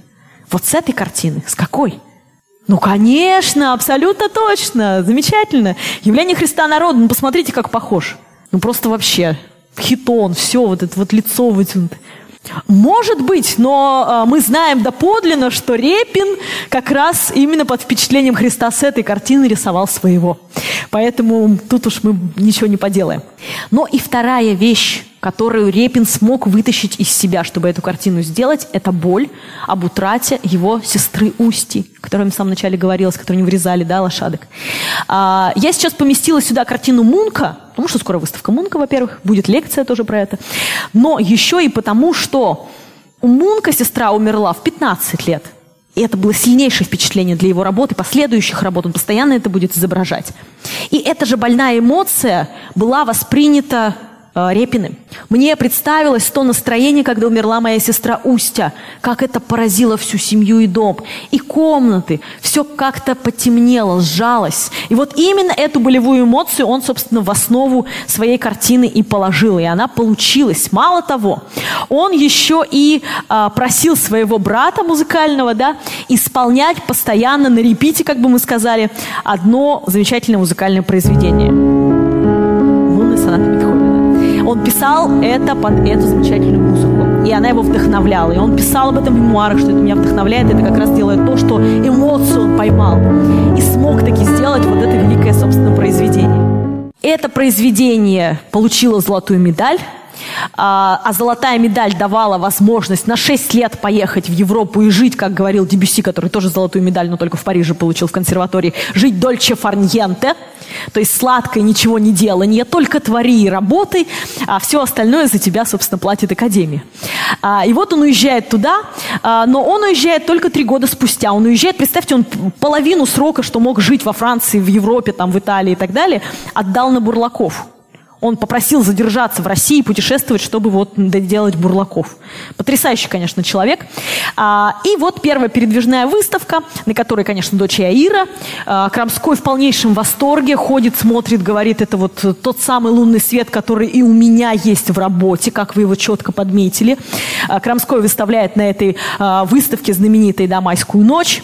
Вот с этой картины. С какой? Ну, конечно, абсолютно точно. Замечательно. Явление Христа народу. Ну, посмотрите, как похож. Ну, просто вообще. Хитон, все, вот это вот лицо вытянутое. Может быть, но э, мы знаем доподлинно, что Репин как раз именно под впечатлением Христа с этой картины рисовал своего. Поэтому тут уж мы ничего не поделаем. Но и вторая вещь, которую Репин смог вытащить из себя, чтобы эту картину сделать, это боль об утрате его сестры Усти, о которой я в самом начале говорила, с которой не вырезали да, лошадок. А, я сейчас поместила сюда картину Мунка, потому что скоро выставка Мунка, во-первых, будет лекция тоже про это, но еще и потому, что у Мунка сестра умерла в 15 лет – и это было сильнейшее впечатление для его работы, последующих работ. Он постоянно это будет изображать. И эта же больная эмоция была воспринята Репины. Мне представилось то настроение, когда умерла моя сестра Устя, как это поразило всю семью и дом, и комнаты, все как-то потемнело, сжалось. И вот именно эту болевую эмоцию он, собственно, в основу своей картины и положил, и она получилась. Мало того, он еще и а, просил своего брата музыкального, да, исполнять постоянно на репите, как бы мы сказали, одно замечательное музыкальное произведение. Соната Бетховена. Он писал это под эту замечательную музыку. И она его вдохновляла. И он писал об этом в мемуарах, что это меня вдохновляет. Это как раз делает то, что эмоцию он поймал. И смог таки сделать вот это великое, собственно, произведение. Это произведение получило золотую медаль а, а золотая медаль давала возможность на 6 лет поехать в Европу и жить, как говорил Дебюси, который тоже золотую медаль, но только в Париже получил в консерватории, жить дольче фарньенте, то есть сладкое ничего не делание, только твори и работай, а все остальное за тебя, собственно, платит Академия. А, и вот он уезжает туда, а, но он уезжает только три года спустя. Он уезжает, представьте, он половину срока, что мог жить во Франции, в Европе, там, в Италии и так далее, отдал на Бурлаков. Он попросил задержаться в России, путешествовать, чтобы вот доделать Бурлаков. Потрясающий, конечно, человек. А, и вот первая передвижная выставка, на которой, конечно, дочь Аира. А, Крамской в полнейшем восторге, ходит, смотрит, говорит, это вот тот самый лунный свет, который и у меня есть в работе, как вы его четко подметили. А, Крамской выставляет на этой выставке знаменитой «Да, майскую ночь».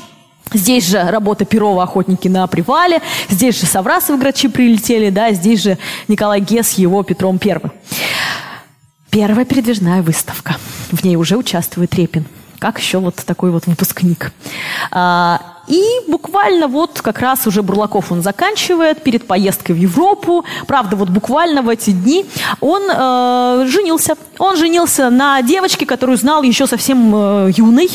Здесь же работа Перова «Охотники на привале», здесь же Саврасовы грачи прилетели, да, здесь же Николай Гес его Петром Первым. Первая передвижная выставка. В ней уже участвует Репин. Как еще вот такой вот выпускник. А, и буквально вот как раз уже Бурлаков он заканчивает перед поездкой в Европу. Правда, вот буквально в эти дни он э, женился. Он женился на девочке, которую знал еще совсем э, юной.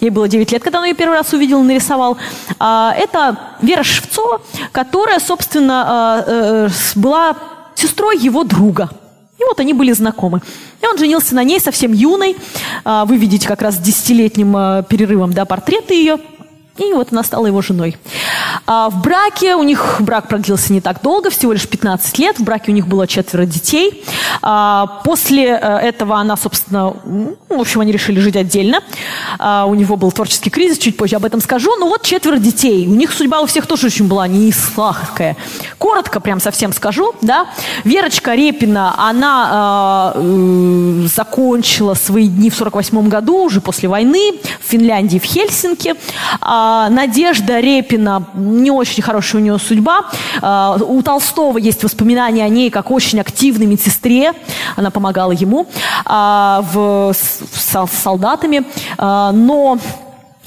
Ей было 9 лет, когда он ее первый раз увидел, нарисовал. А, это Вера Шевцова, которая, собственно, э, э, была сестрой его друга. И вот они были знакомы. И он женился на ней совсем юной. А, вы видите как раз с десятилетним э, перерывом да, портреты ее. И вот она стала его женой. А в браке у них брак продлился не так долго, всего лишь 15 лет. В браке у них было четверо детей. А после э, этого она, собственно, в общем, они решили жить отдельно. А у него был творческий кризис, чуть позже об этом скажу. Но вот четверо детей. У них судьба у всех тоже очень была не сладкая. Коротко прям совсем скажу, да. Верочка Репина, она э, закончила свои дни в 48 году, уже после войны, в Финляндии, в Хельсинки. А, Надежда Репина, не очень хорошая у нее судьба. А, у Толстого есть воспоминания о ней как очень активной медсестре. Она помогала ему а, в, с солдатами. Но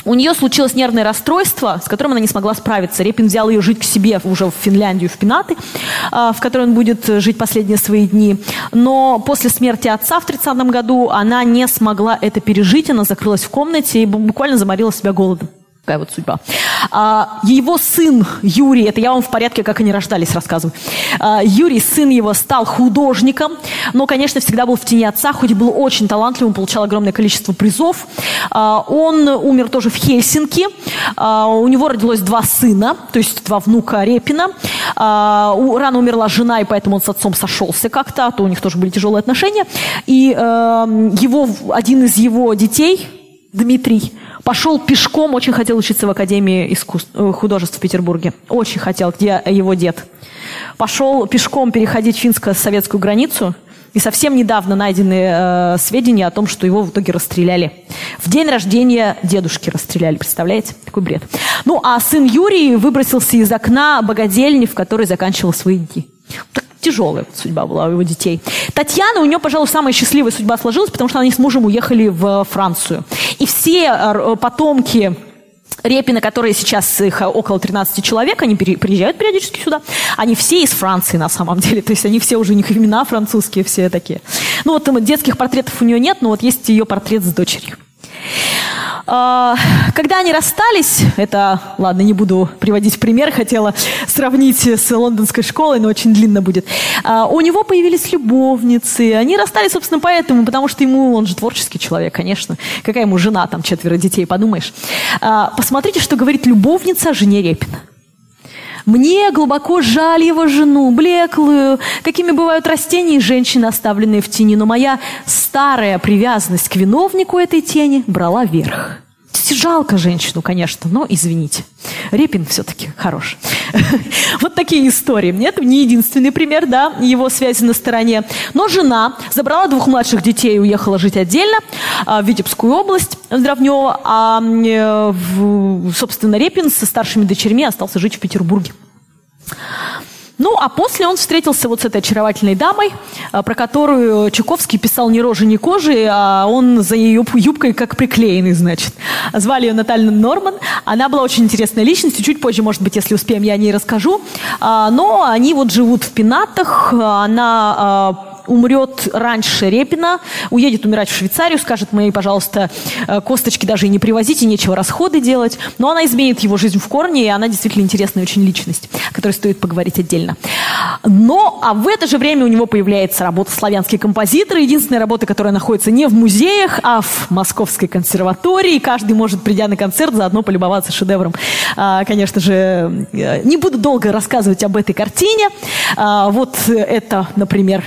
у нее случилось нервное расстройство, с которым она не смогла справиться. Репин взял ее жить к себе уже в Финляндию, в Пенаты, в которой он будет жить последние свои дни. Но после смерти отца в 30 году она не смогла это пережить. Она закрылась в комнате и буквально заморила себя голодом. Такая вот судьба. А, его сын Юрий, это я вам в порядке, как они рождались, рассказываю. А, Юрий, сын его, стал художником, но, конечно, всегда был в тени отца, хоть и был очень талантливым, получал огромное количество призов. А, он умер тоже в Хельсинки. А, у него родилось два сына, то есть два внука Репина. А, у, рано умерла жена, и поэтому он с отцом сошелся как-то, а то у них тоже были тяжелые отношения. И а, его, один из его детей, Дмитрий, Пошел пешком, очень хотел учиться в Академии искусств, э, художеств в Петербурге. Очень хотел, где его дед. Пошел пешком переходить финско-советскую границу. И совсем недавно найдены э, сведения о том, что его в итоге расстреляли. В день рождения дедушки расстреляли, представляете? Такой бред. Ну, а сын Юрий выбросился из окна богадельни, в которой заканчивал свои дни. Тяжелая судьба была у его детей. Татьяна, у нее, пожалуй, самая счастливая судьба сложилась, потому что они с мужем уехали в Францию. И все э, потомки Репина, которые сейчас их около 13 человек, они приезжают периодически сюда, они все из Франции на самом деле, (laughs) то есть они все уже, у них имена французские все такие. Ну вот детских портретов у нее нет, но вот есть ее портрет с дочерью. А, когда они расстались, это, ладно, не буду приводить пример, хотела сравнить с лондонской школой, но очень длинно будет. А, у него появились любовницы. Они расстались, собственно, поэтому, потому что ему, он же творческий человек, конечно. Какая ему жена, там четверо детей, подумаешь. А, посмотрите, что говорит любовница жене Репина. Мне глубоко жаль его жену, блеклую, какими бывают растения и женщины, оставленные в тени, но моя старая привязанность к виновнику этой тени брала верх. Жалко женщину, конечно, но извините. Репин все-таки хорош. (laughs) Вот такие истории. Это не единственный пример, да, его связи на стороне. Но жена забрала двух младших детей и уехала жить отдельно а, в Витебскую область, в Здравнево, а, собственно, Репин со старшими дочерьми остался жить в Петербурге. Ну, а после он встретился вот с этой очаровательной дамой, а, про которую Чуковский писал ни рожи, ни кожи, а он за ее юбкой как приклеенный, значит. Звали ее Наталья Норман. Она была очень интересная личность, и чуть позже, может быть, если успеем, я о ней расскажу. А, но они вот живут в Пенатах. Она а, умрет раньше Репина, уедет умирать в Швейцарию, скажет, мои, пожалуйста, э, косточки даже и не привозите, нечего расходы делать. Но она изменит его жизнь в корне, и она действительно интересная очень личность, о которой стоит поговорить отдельно. Но, а в это же время у него появляется работа «Славянский композитор», единственная работа, которая находится не в музеях, а в Московской консерватории. Каждый может, придя на концерт, заодно полюбоваться шедевром. А, конечно же, э, не буду долго рассказывать об этой картине. А, вот это, например,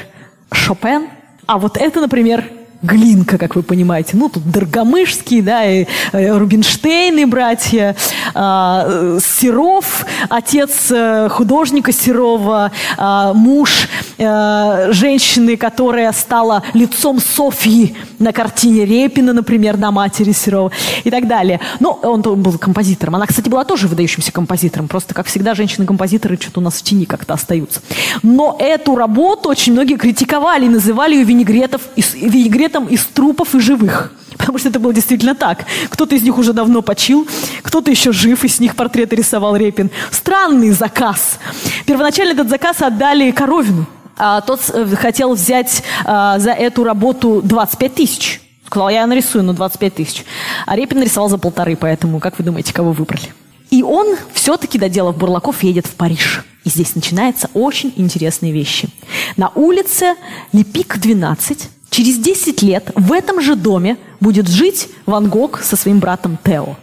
Шопен. А вот это, например, Глинка, как вы понимаете. Ну, тут Доргомышский, да, и э, Рубинштейны братья, э, Серов, отец э, художника Серова, э, муж э, женщины, которая стала лицом Софьи на картине Репина, например, на матери Серова и так далее. Ну, он, он был композитором. Она, кстати, была тоже выдающимся композитором. Просто, как всегда, женщины-композиторы что-то у нас в тени как-то остаются. Но эту работу очень многие критиковали и называли ее винегретов, винегрет этом из трупов и живых. Потому что это было действительно так. Кто-то из них уже давно почил, кто-то еще жив, и с них портреты рисовал Репин. Странный заказ. Первоначально этот заказ отдали Коровину. А тот э, хотел взять а, за эту работу 25 тысяч. Сказал, я нарисую, но 25 тысяч. А Репин нарисовал за полторы, поэтому как вы думаете, кого выбрали? И он все-таки, доделав Бурлаков, едет в Париж. И здесь начинаются очень интересные вещи. На улице Лепик 12 Через 10 лет в этом же доме будет жить Ван Гог со своим братом Тео.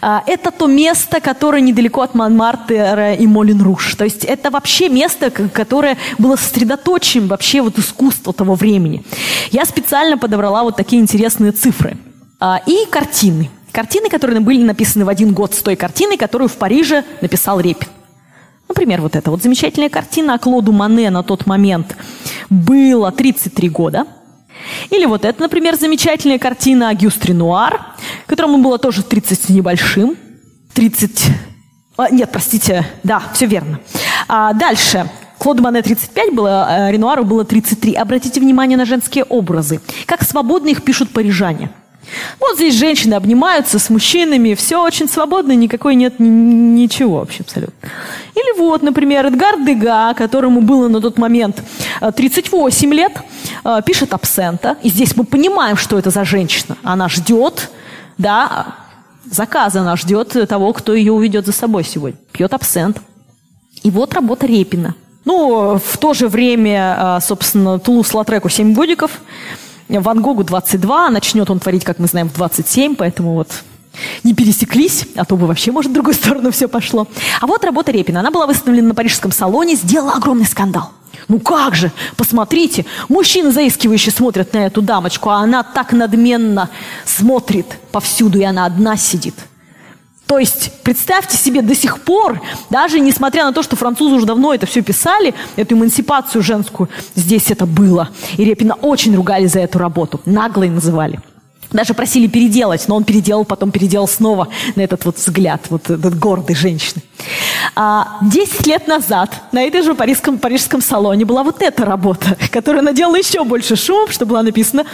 А, это то место, которое недалеко от Монмартера и Молин-Руш. То есть это вообще место, которое было сосредоточием вообще вот искусства того времени. Я специально подобрала вот такие интересные цифры. А, и картины. Картины, которые были написаны в один год с той картиной, которую в Париже написал Репин. Например, вот эта вот замечательная картина Клоду Мане на тот момент было 33 года – или вот это, например, замечательная картина «Агюст Ренуар», которому было тоже 30 с небольшим. 30... А, нет, простите, да, все верно. А дальше. Клоду Мане 35 было, а Ренуару было 33. Обратите внимание на женские образы. Как свободно их пишут парижане – вот здесь женщины обнимаются с мужчинами, все очень свободно, никакой нет ничего вообще абсолютно. Или вот, например, Эдгар Дега, которому было на тот момент 38 э, лет, э, пишет абсента. И здесь мы понимаем, что это за женщина. Она ждет, да, заказа она ждет того, кто ее уведет за собой сегодня. Пьет абсент. И вот работа Репина. Ну, в то же время, а, собственно, Тулус-Латреку 7 годиков, Ван Гогу 22, начнет он творить, как мы знаем, в 27, поэтому вот не пересеклись, а то бы вообще, может, в другую (laughs) сторону все пошло. А вот работа Репина. Она была выставлена на Парижском салоне, сделала огромный скандал. Ну как же, посмотрите, мужчины заискивающие смотрят на эту дамочку, а она так надменно смотрит повсюду, и она одна сидит. То есть, представьте себе, до сих пор, даже несмотря на то, что французы уже давно это все писали, эту эмансипацию женскую, здесь это было. И Репина очень ругали за эту работу, наглой называли. Даже просили переделать, но он переделал, потом переделал снова на этот вот взгляд, вот этот гордой женщины. А, десять лет назад на этой же парижском, парижском салоне была вот эта работа, которая наделала еще больше шума, что была написана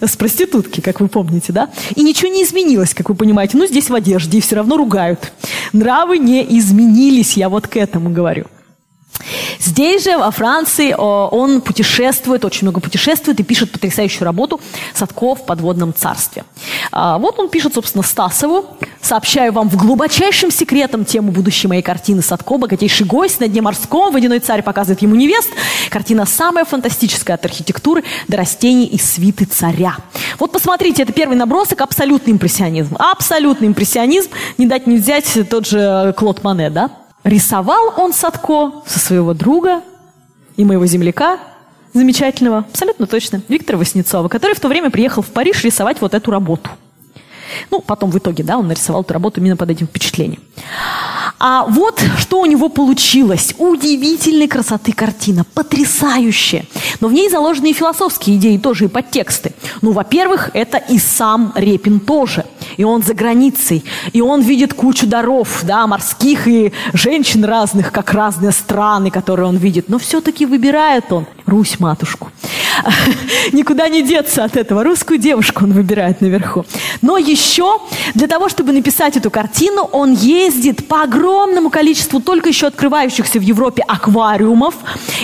с проститутки, как вы помните, да? И ничего не изменилось, как вы понимаете. Ну, здесь в одежде, и все равно ругают. Нравы не изменились, я вот к этому говорю. Здесь же, во Франции, он путешествует, очень много путешествует и пишет потрясающую работу «Садко в подводном царстве». А, вот он пишет, собственно, Стасову. «Сообщаю вам в глубочайшем секретом тему будущей моей картины Садко. Богатейший гость на дне морском. Водяной царь показывает ему невест. Картина самая фантастическая от архитектуры до растений и свиты царя». Вот посмотрите, это первый набросок, абсолютный импрессионизм. Абсолютный импрессионизм. Не дать не взять тот же Клод Мане, да? Рисовал он Садко со своего друга и моего земляка, замечательного, абсолютно точно, Виктора Васнецова, который в то время приехал в Париж рисовать вот эту работу. Ну, потом в итоге, да, он нарисовал эту работу именно под этим впечатлением. А вот что у него получилось. Удивительной красоты картина. Потрясающая. Но в ней заложены и философские идеи тоже, и подтексты. Ну, во-первых, это и сам Репин тоже. И он за границей. И он видит кучу даров, да, морских и женщин разных, как разные страны, которые он видит. Но все-таки выбирает он Русь-матушку. (laughs) Никуда не деться от этого. Русскую девушку он выбирает наверху. Но еще для того, чтобы написать эту картину, он ездит по огромному количеству только еще открывающихся в Европе аквариумов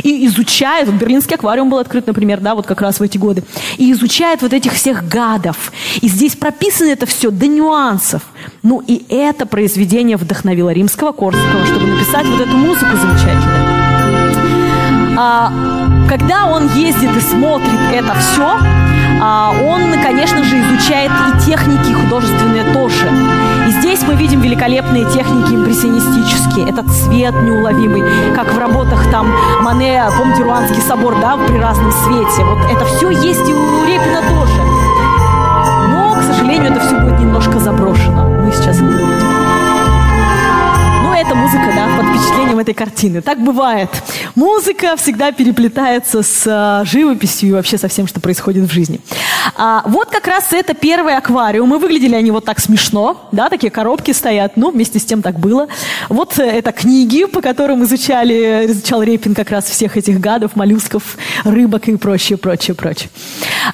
и изучает, вот берлинский аквариум был открыт, например, да, вот как раз в эти годы, и изучает вот этих всех гадов. И здесь прописано это все до нюансов. Ну и это произведение вдохновило римского Корсакова, чтобы написать вот эту музыку замечательную. А, когда он ездит и смотрит это все, он, конечно же, изучает и техники художественные тоже. И здесь мы видим великолепные техники импрессионистические. Этот цвет неуловимый, как в работах там Мане, помните, Руанский собор, да, при разном свете. Вот это все есть и у Репина тоже. Но, к сожалению, это все будет немножко заброшено. Мы сейчас это эта музыка, да, под впечатлением этой картины. Так бывает. Музыка всегда переплетается с а, живописью и вообще со всем, что происходит в жизни. А, вот как раз это первый аквариум. И выглядели они вот так смешно, да, такие коробки стоят. Ну, вместе с тем так было. Вот э, это книги, по которым изучали, изучал Репин как раз всех этих гадов, моллюсков, рыбок и прочее, прочее, прочее.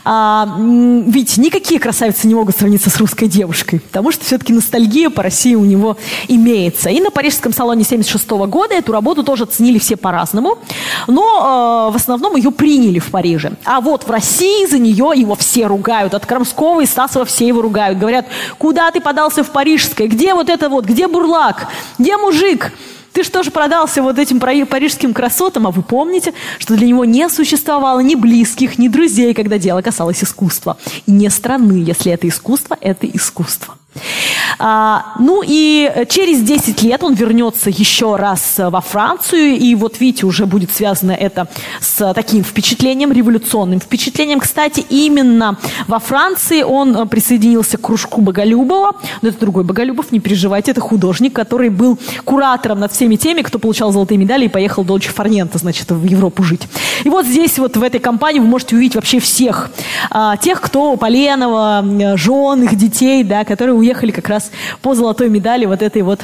А, ведь никакие красавицы не могут сравниться с русской девушкой, потому что все-таки ностальгия по России у него имеется. И на парижском салоне 76 года эту работу тоже оценили все по-разному, но э, в основном ее приняли в Париже. А вот в России за нее его все ругают. От Крамского и Стасова все его ругают. Говорят, куда ты подался в Парижское? Где вот это вот? Где Бурлак? Где мужик? Ты что же продался вот этим парижским красотам, а вы помните, что для него не существовало ни близких, ни друзей, когда дело касалось искусства. И не страны, если это искусство, это искусство. А, ну и через 10 лет он вернется еще раз во Францию, и вот видите, уже будет связано это с таким впечатлением, революционным впечатлением. Кстати, именно во Франции он присоединился к кружку Боголюбова, но это другой Боголюбов, не переживайте, это художник, который был куратором над всеми теми, кто получал золотые медали и поехал до Фарнента, значит, в Европу жить. И вот здесь вот в этой компании вы можете увидеть вообще всех, а, тех, кто Поленова, жен, их детей, да, которые уехали как раз по золотой медали вот этой вот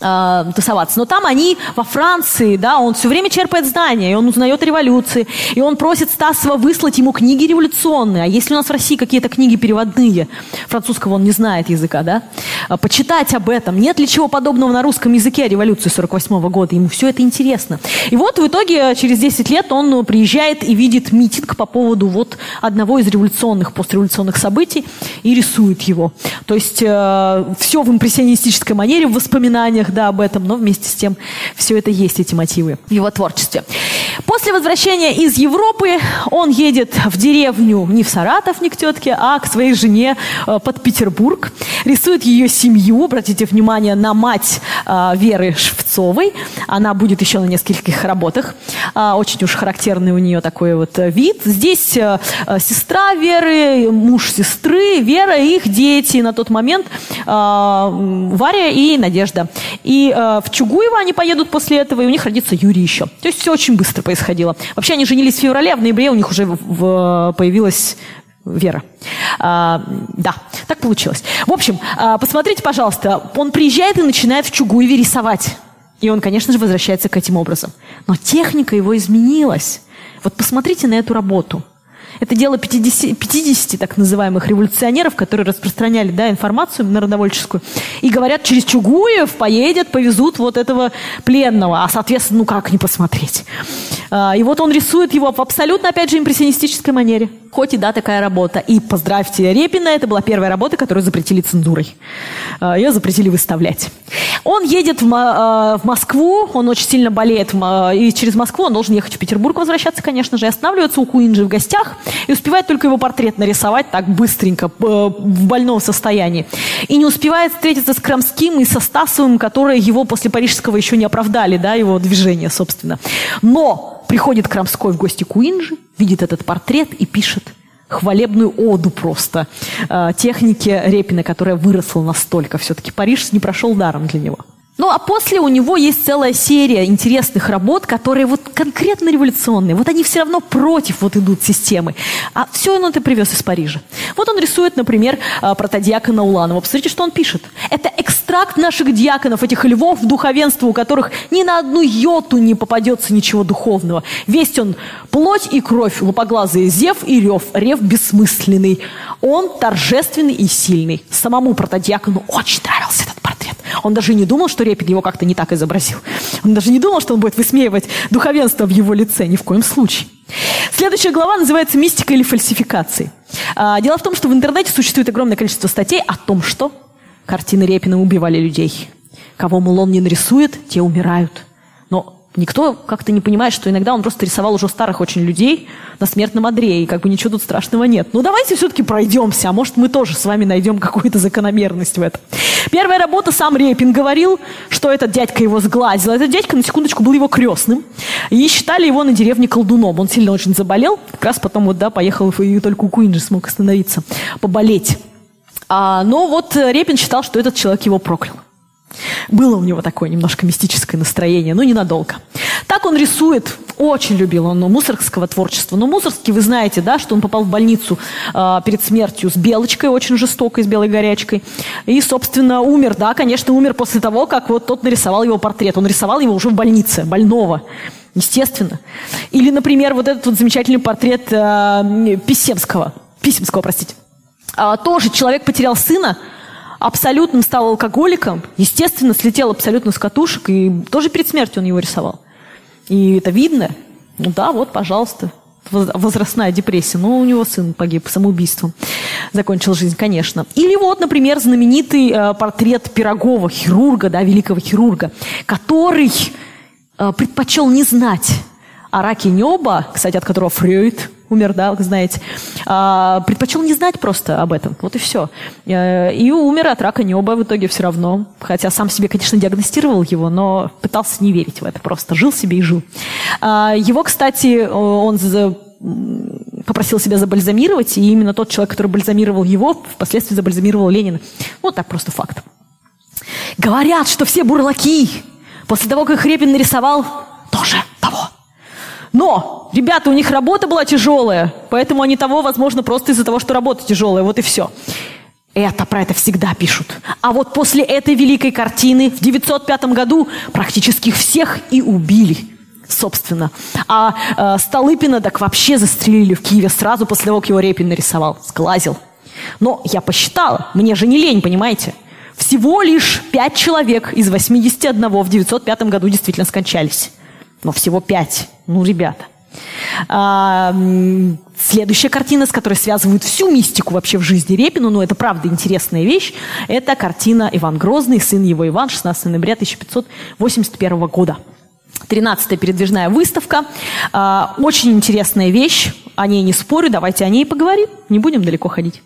э, тусоваться. Но там они во Франции, да, он все время черпает знания, и он узнает революции, и он просит Стасова выслать ему книги революционные. А если у нас в России какие-то книги переводные, французского он не знает языка, да, а, почитать об этом. Нет ли чего подобного на русском языке о революции 48 -го года? Ему все это интересно. И вот в итоге через 10 лет он приезжает и видит митинг по поводу вот одного из революционных, постреволюционных событий и рисует его. То есть э, все в импрессионистической манере, в воспоминаниях, да, об этом, но вместе с тем все это есть, эти мотивы в его творчестве. После возвращения из Европы он едет в деревню не в Саратов, не к тетке, а к своей жене э, под Петербург. Рисует ее семью, обратите внимание на мать э, Веры Швцовой. Она будет еще на нескольких работах. Э, очень уж характерный у нее такой вот вид. Здесь сестра Веры, муж сестры, Вера и их дети на тот момент Варя и Надежда. И в Чугуево они поедут после этого, и у них родится Юрий еще. То есть все очень быстро происходило. Вообще они женились в феврале, а в ноябре у них уже в, в, появилась Вера. А, да, так получилось. В общем, а, посмотрите, пожалуйста, он приезжает и начинает в Чугуеве рисовать. И он, конечно же, возвращается к этим образом. Но техника его изменилась. Вот посмотрите на эту работу. Это дело 50, 50 так называемых революционеров, которые распространяли да, информацию народовольческую. И говорят, через Чугуев поедет, повезут вот этого пленного. А, соответственно, ну как не посмотреть? А, и вот он рисует его в абсолютно, опять же, импрессионистической манере. Хоть и да, такая работа. И поздравьте Репина, это была первая работа, которую запретили цензурой. А, Ее запретили выставлять. Он едет в, в Москву, он очень сильно болеет, и через Москву он должен ехать в Петербург, возвращаться, конечно же, и останавливаться у Куинджи в гостях и успевает только его портрет нарисовать так быстренько, в больном состоянии. И не успевает встретиться с Крамским и со Стасовым, которые его после Парижского еще не оправдали, да, его движение, собственно. Но приходит Крамской в гости к Уинджи, видит этот портрет и пишет хвалебную оду просто э, технике Репина, которая выросла настолько. Все-таки Париж не прошел даром для него. Ну, а после у него есть целая серия интересных работ, которые вот конкретно революционные. Вот они все равно против вот идут системы. А все он это привез из Парижа. Вот он рисует, например, а, протодиакона Уланова. Посмотрите, что он пишет. Это экстракт наших диаконов, этих львов духовенства, у которых ни на одну йоту не попадется ничего духовного. Весь он плоть и кровь, лупоглазый зев и рев, рев бессмысленный. Он торжественный и сильный. Самому протодиакону очень нравился этот. Он даже не думал, что Репин его как-то не так изобразил. Он даже не думал, что он будет высмеивать духовенство в его лице. Ни в коем случае. Следующая глава называется «Мистика или фальсификации». А, дело в том, что в интернете существует огромное количество статей о том, что картины Репина убивали людей. Кого, мол, он не нарисует, те умирают. Но Никто как-то не понимает, что иногда он просто рисовал уже старых очень людей на смертном одре, и как бы ничего тут страшного нет. Ну давайте все-таки пройдемся, а может мы тоже с вами найдем какую-то закономерность в этом. Первая работа, сам Репин говорил, что этот дядька его сглазил. Этот дядька, на секундочку, был его крестным. И считали его на деревне колдуном. Он сильно очень заболел. Как раз потом вот, да, поехал, и только у Куинджи смог остановиться, поболеть. А, но вот Репин считал, что этот человек его проклял. Было у него такое немножко мистическое настроение, но ненадолго. Так он рисует, очень любил он мусоргского творчества. Но Мусоргский, вы знаете, да, что он попал в больницу э, перед смертью с белочкой, очень жестокой, с белой горячкой. И, собственно, умер, да, конечно, умер после того, как вот тот нарисовал его портрет. Он рисовал его уже в больнице, больного. Естественно. Или, например, вот этот вот замечательный портрет э, Писемского. Писемского, простите. А, тоже человек потерял сына, абсолютно стал алкоголиком, естественно, слетел абсолютно с катушек, и тоже перед смертью он его рисовал. И это видно. Ну да, вот, пожалуйста, возрастная депрессия. Ну, у него сын погиб самоубийством. Закончил жизнь, конечно. Или вот, например, знаменитый э, портрет Пирогова, хирурга, да, великого хирурга, который э, предпочел не знать о раке неба, кстати, от которого Фрейд умер, да, знаете, а, предпочел не знать просто об этом. Вот и все. Э, и умер от рака неба в итоге все равно. Хотя сам себе, конечно, диагностировал его, но пытался не верить в это просто. Жил себе и жил. А, его, кстати, он попросил себя забальзамировать, и именно тот человек, который бальзамировал его, впоследствии забальзамировал Ленина. Вот так просто факт. Говорят, что все бурлаки после того, как Репин нарисовал, тоже того. Но, ребята, у них работа была тяжелая, поэтому они того, возможно, просто из-за того, что работа тяжелая, вот и все. Это про это всегда пишут. А вот после этой великой картины в 905 году практически всех и убили собственно. А э, Столыпина так вообще застрелили в Киеве сразу после того, как его Репин нарисовал, сглазил. Но я посчитала, мне же не лень, понимаете? Всего лишь пять человек из 81 в 905 году действительно скончались. Но всего пять. Ну, ребята. А, следующая картина, с которой связывают всю мистику вообще в жизни Репину, но это правда интересная вещь, это картина «Иван Грозный», сын его Иван, 16 ноября 1581 года. 13-я передвижная выставка. А, очень интересная вещь, о ней не спорю, давайте о ней поговорим, не будем далеко ходить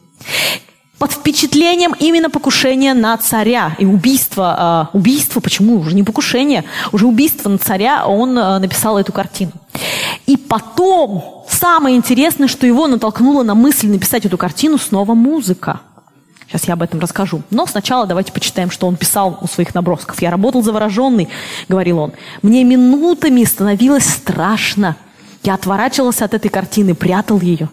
под впечатлением именно покушения на царя и убийства. Э, убийство, почему? Уже не покушение, уже убийство на царя он э, написал эту картину. И потом, самое интересное, что его натолкнуло на мысль написать эту картину снова музыка. Сейчас я об этом расскажу. Но сначала давайте почитаем, что он писал у своих набросков. «Я работал завороженный», — говорил он. «Мне минутами становилось страшно. Я отворачивался от этой картины, прятал ее.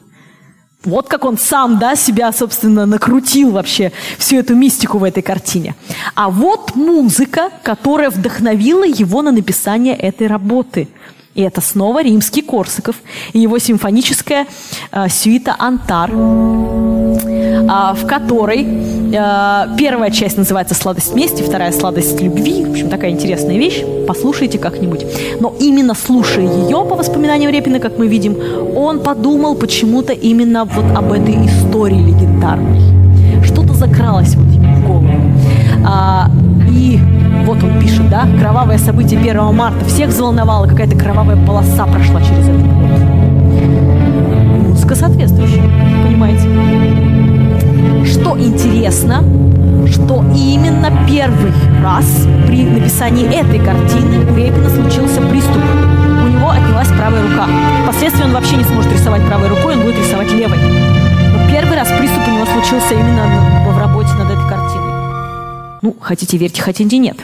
Вот как он сам, да, себя, собственно, накрутил вообще всю эту мистику в этой картине. А вот музыка, которая вдохновила его на написание этой работы. И это снова римский Корсаков и его симфоническая э, сюита «Антар», в которой а, первая часть называется «Сладость мести», вторая «Сладость любви». В общем, такая интересная вещь. Послушайте как-нибудь. Но именно слушая ее, по воспоминаниям Репина, как мы видим, он подумал почему-то именно вот об этой истории легендарной. Что-то закралось вот ему в голову. А, и вот он пишет, да, кровавое событие 1 марта всех взволновало, какая-то кровавая полоса прошла через этот год. Музыка соответствующая, понимаете? Что интересно, что именно первый раз при написании этой картины у Репина случился приступ. У него отнялась правая рука. Впоследствии он вообще не сможет рисовать правой рукой, он будет рисовать левой. Но первый раз приступ у него случился именно в работе над этой картиной. Ну, хотите верьте, хотите нет.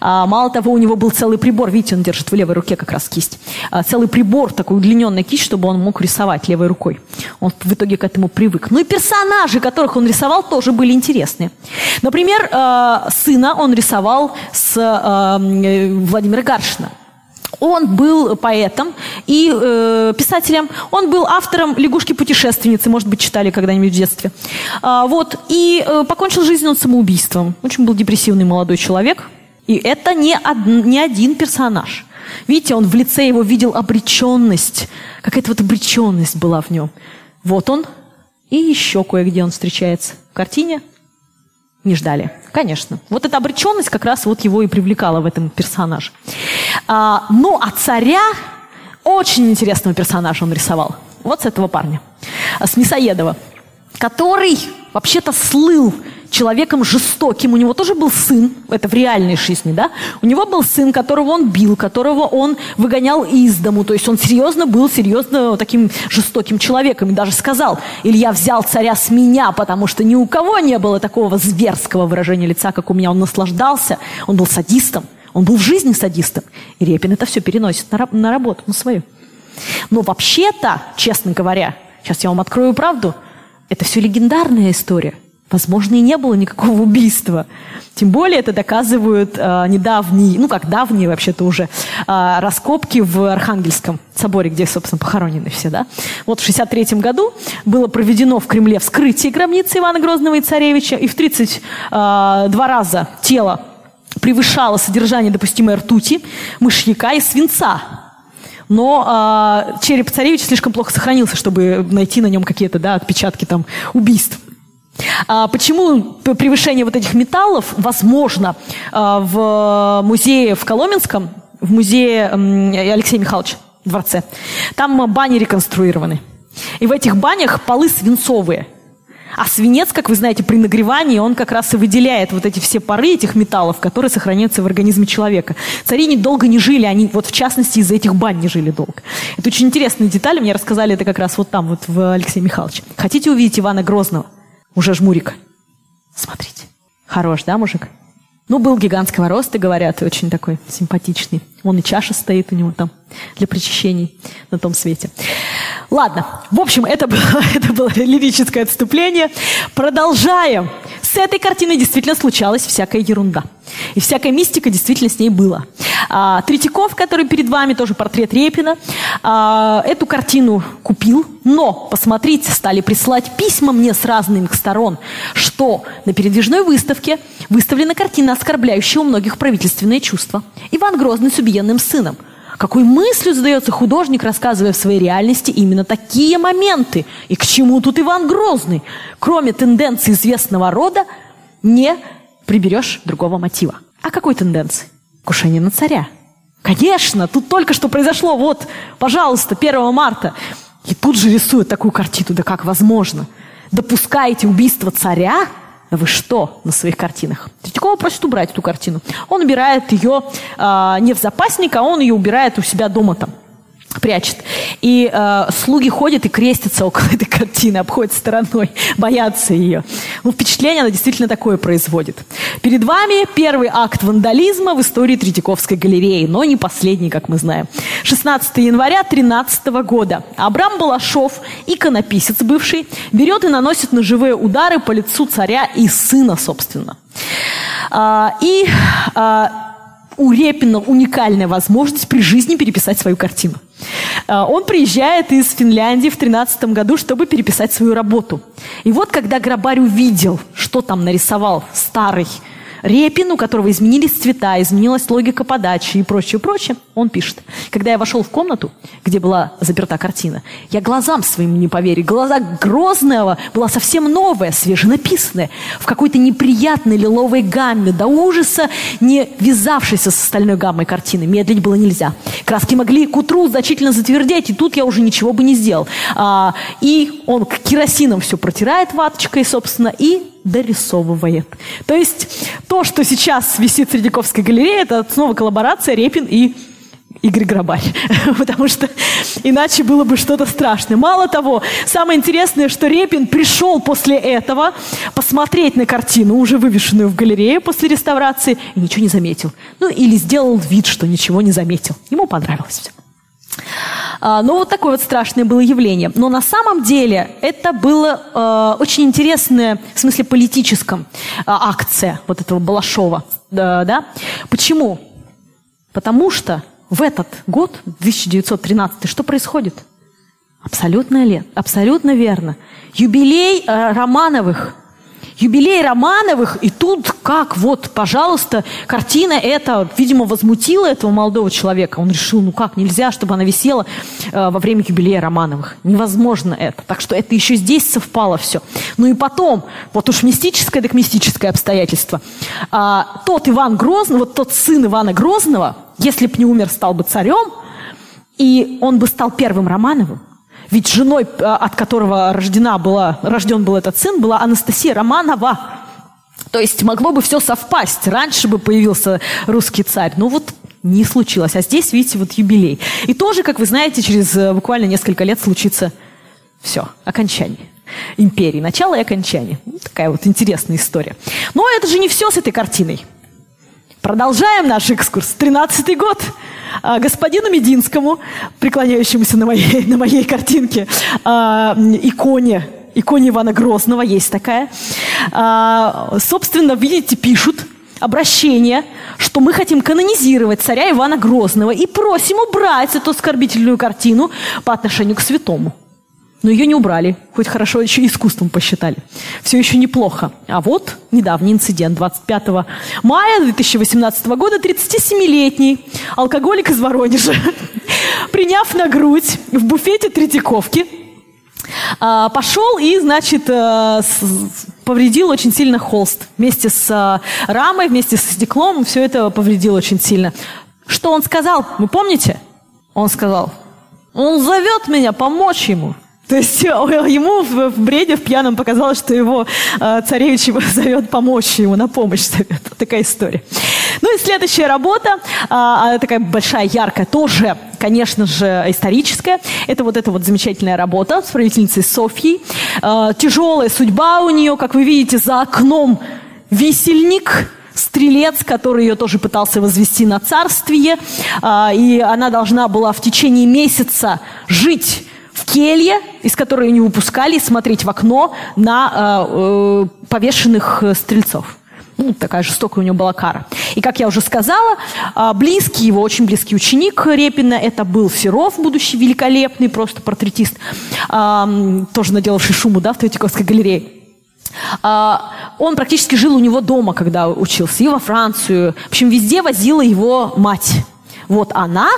А, мало того, у него был целый прибор, видите, он держит в левой руке как раз кисть. А, целый прибор, такой удлиненная кисть, чтобы он мог рисовать левой рукой. Он в итоге к этому привык. Ну и персонажи, которых он рисовал, тоже были интересные. Например, а, сына он рисовал с а, э, Владимира Гаршина. Он был поэтом и э, писателем. Он был автором «Лягушки-путешественницы», может быть, читали когда-нибудь в детстве. А, вот. И э, покончил жизнь он самоубийством. Очень был депрессивный молодой человек. И это не, од, не один персонаж. Видите, он в лице его видел обреченность. Какая-то вот обреченность была в нем. Вот он. И еще кое-где он встречается. В картине не ждали. Конечно. Вот эта обреченность как раз вот его и привлекала в этом персонаже. А, ну, а царя очень интересного персонажа он рисовал. Вот с этого парня. С Мясоедова. Который вообще-то слыл человеком жестоким. У него тоже был сын, это в реальной жизни, да? У него был сын, которого он бил, которого он выгонял из дому. То есть он серьезно был, серьезно таким жестоким человеком. И даже сказал, Илья взял царя с меня, потому что ни у кого не было такого зверского выражения лица, как у меня. Он наслаждался, он был садистом. Он был в жизни садистом. И Репин это все переносит на, на работу, на свою. Но вообще-то, честно говоря, сейчас я вам открою правду, это все легендарная история – Возможно, и не было никакого убийства. Тем более это доказывают э, недавние, ну как давние вообще-то уже, э, раскопки в Архангельском соборе, где, собственно, похоронены все. Да? Вот в 1963 году было проведено в Кремле вскрытие гробницы Ивана Грозного и царевича, и в 32 э, раза тело превышало содержание допустимой ртути, мышьяка и свинца. Но э, череп царевича слишком плохо сохранился, чтобы найти на нем какие-то да, отпечатки там, убийств. А почему превышение вот этих металлов возможно а, в музее в Коломенском, в музее Алексея Михайловича дворце? Там бани реконструированы. И в этих банях полы свинцовые. А свинец, как вы знаете, при нагревании, он как раз и выделяет вот эти все пары этих металлов, которые сохраняются в организме человека. Цари не долго не жили, они вот в частности из-за этих бань не жили долго. Это очень интересные детали, мне рассказали это как раз вот там, вот в Алексее Михайловиче. Хотите увидеть Ивана Грозного? Уже жмурик. Смотрите. Хорош, да, мужик? Ну, был гигантского роста, говорят, очень такой симпатичный. Вон и чаша стоит у него там для причащений на том свете. Ладно, в общем, это (laughs) было, это было лирическое отступление. Продолжаем. С этой картиной действительно случалась всякая ерунда. И всякая мистика действительно с ней была. А, Третьяков, который перед вами, тоже портрет Репина, а, эту картину купил, но, посмотрите, стали присылать письма мне с разных сторон, что на передвижной выставке выставлена картина, оскорбляющая у многих правительственные чувства. Иван Грозный с убиенным сыном – какой мыслью задается художник, рассказывая в своей реальности именно такие моменты? И к чему тут Иван Грозный? Кроме тенденции известного рода, не приберешь другого мотива. А какой тенденции? Кушение на царя. Конечно, тут только что произошло, вот, пожалуйста, 1 марта. И тут же рисуют такую картину, да как возможно? Допускаете убийство царя? Вы что на своих картинах? Третьякова просит убрать эту картину. Он убирает ее э, не в запасник, а он ее убирает у себя дома там прячет. И э, слуги ходят и крестятся около (laughs) этой картины, обходят стороной, (laughs) боятся ее. Ну, впечатление она действительно такое производит. Перед вами первый акт вандализма в истории Третьяковской галереи, но не последний, как мы знаем. 16 января 13 года. Абрам Балашов, иконописец бывший, берет и наносит ножевые удары по лицу царя и сына, собственно. А, и а, у Репина уникальная возможность при жизни переписать свою картину. А, он приезжает из Финляндии в 13 году, чтобы переписать свою работу. И вот когда Грабарь увидел, что там нарисовал старый Репин, у которого изменились цвета, изменилась логика подачи и прочее, прочее, он пишет. Когда я вошел в комнату, где была заперта картина, я глазам своим не поверил. Глаза Грозного была совсем новая, свеженаписанная, в какой-то неприятной лиловой гамме, до ужаса не вязавшейся с остальной гаммой картины. Медлить было нельзя. Краски могли к утру значительно затвердеть, и тут я уже ничего бы не сделал. А, и он керосином все протирает ваточкой, собственно, и дорисовывает. То есть то, что сейчас висит в Средняковской галерее, это снова коллаборация Репин и Игорь Грабарь. (laughs) Потому что иначе было бы что-то страшное. Мало того, самое интересное, что Репин пришел после этого посмотреть на картину, уже вывешенную в галерее после реставрации, и ничего не заметил. Ну, или сделал вид, что ничего не заметил. Ему понравилось все. А, ну, вот такое вот страшное было явление. Но на самом деле это было э, очень интересная, в смысле политическом, э, акция вот этого Балашова. Да, да? Почему? Потому что в этот год, 1913, что происходит? Абсолютно лет, абсолютно верно. Юбилей э, Романовых – юбилей Романовых, и тут как, вот, пожалуйста, картина эта, видимо, возмутила этого молодого человека. Он решил, ну как, нельзя, чтобы она висела э, во время юбилея Романовых. Невозможно это. Так что это еще здесь совпало все. Ну и потом, вот уж мистическое, так мистическое обстоятельство. А, тот Иван Грозный, вот тот сын Ивана Грозного, если б не умер, стал бы царем, и он бы стал первым Романовым, ведь женой, э, от которого рождена была, рожден был этот сын, была Анастасия Романова. То есть могло бы все совпасть. Раньше бы появился русский царь. Но вот не случилось. А здесь, видите, вот юбилей. И тоже, как вы знаете, через э, буквально несколько лет случится все, окончание империи. Начало и окончание. Вот такая вот интересная история. Но это же не все с этой картиной. Продолжаем наш экскурс. Тринадцатый год. А, господину Мединскому, преклоняющемуся на моей, (laughs) на моей картинке, а, иконе, иконе Ивана Грозного, есть такая. А, собственно, видите, пишут обращение, что мы хотим канонизировать царя Ивана Грозного и просим убрать эту оскорбительную картину по отношению к святому. Но ее не убрали, хоть хорошо еще искусством посчитали. Все еще неплохо. А вот недавний инцидент 25 мая 2018 года 37-летний алкоголик из Воронежа, (laughs) приняв на грудь в буфете Третьяковки, а, пошел и, значит, э, повредил очень сильно холст. Вместе с э, рамой, вместе с стеклом все это повредил очень сильно. Что он сказал? Вы помните? Он сказал, он зовет меня помочь ему. То есть э, ему в бреде, в пьяном показалось, что его э, царевич его (laughs) зовет помочь ему, на помощь (laughs) зовет. Такая история. Ну и следующая работа, э, такая большая, яркая, тоже, конечно же, историческая. Это вот эта вот замечательная работа с правительницей Софьей. Э, тяжелая судьба у нее, как вы видите, за окном висельник, стрелец, который ее тоже пытался возвести на царствие. И она должна была в течение месяца жить в келья, из которой не выпускали, смотреть в окно на э, э, повешенных э, стрельцов. Ну, такая жестокая у него была кара. И, как я уже сказала, а, близкий его, очень близкий ученик Репина, это был Серов, будущий великолепный просто портретист, тоже наделавший шуму, да, в Третьяковской галерее. А, он практически жил у него дома, когда учился, и во Францию. В общем, везде возила его мать. Вот она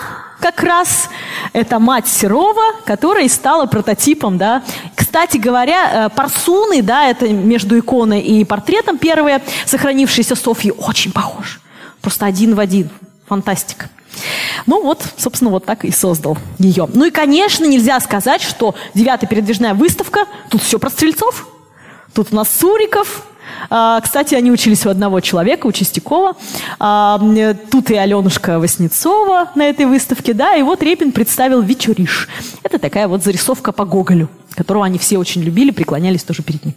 как раз это мать Серова, которая и стала прототипом, да. Кстати говоря, э, парсуны, да, это между иконой и портретом первые, сохранившиеся Софьи, очень похож. Просто один в один. Фантастика. Ну вот, собственно, вот так и создал ее. Ну и, конечно, нельзя сказать, что девятая передвижная выставка, тут все про стрельцов. Тут у нас Суриков, кстати, они учились у одного человека, у Чистякова. А, тут и Аленушка Васнецова на этой выставке, да, и вот Репин представил «Вечериш». Это такая вот зарисовка по Гоголю, которого они все очень любили, преклонялись тоже перед ним.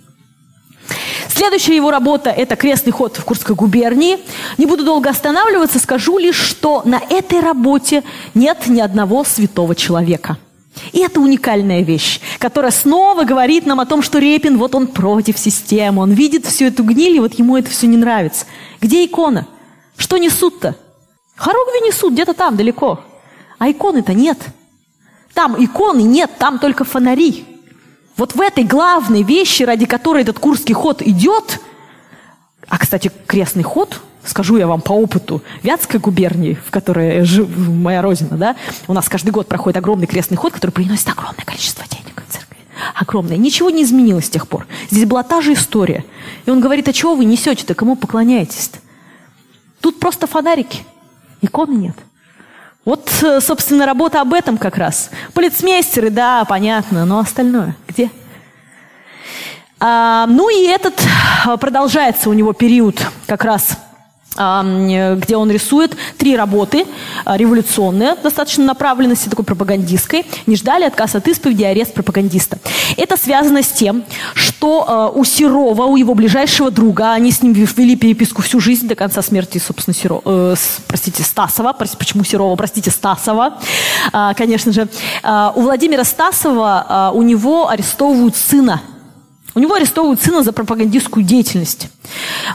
Следующая его работа – это «Крестный ход в Курской губернии». Не буду долго останавливаться, скажу лишь, что на этой работе нет ни одного святого человека – и это уникальная вещь, которая снова говорит нам о том, что Репин, вот он против системы, он видит всю эту гниль, и вот ему это все не нравится. Где икона? Что несут-то? Хоругви несут где-то там, далеко. А иконы-то нет. Там иконы нет, там только фонари. Вот в этой главной вещи, ради которой этот курский ход идет, а, кстати, крестный ход – скажу я вам по опыту Вятской губернии, в которой жив, моя родина, да, у нас каждый год проходит огромный крестный ход, который приносит огромное количество денег в церкви. Огромное. Ничего не изменилось с тех пор. Здесь была та же история. И он говорит, а чего вы несете-то, кому поклоняетесь-то? Тут просто фонарики, иконы нет. Вот, э, собственно, работа об этом как раз. Полицмейстеры, да, понятно, но остальное где? А, ну и этот э, продолжается у него период как раз где он рисует три работы а, революционные, достаточно направленности, такой пропагандистской. Не ждали отказ от исповеди, арест пропагандиста. Это связано с тем, что а, у Серова, у его ближайшего друга, они с ним вели переписку всю жизнь до конца смерти, собственно, Серова, э, простите, Стасова, почему Серова, простите, Стасова, а, конечно же. У Владимира Стасова, у него арестовывают сына у него арестовывают сына за пропагандистскую деятельность.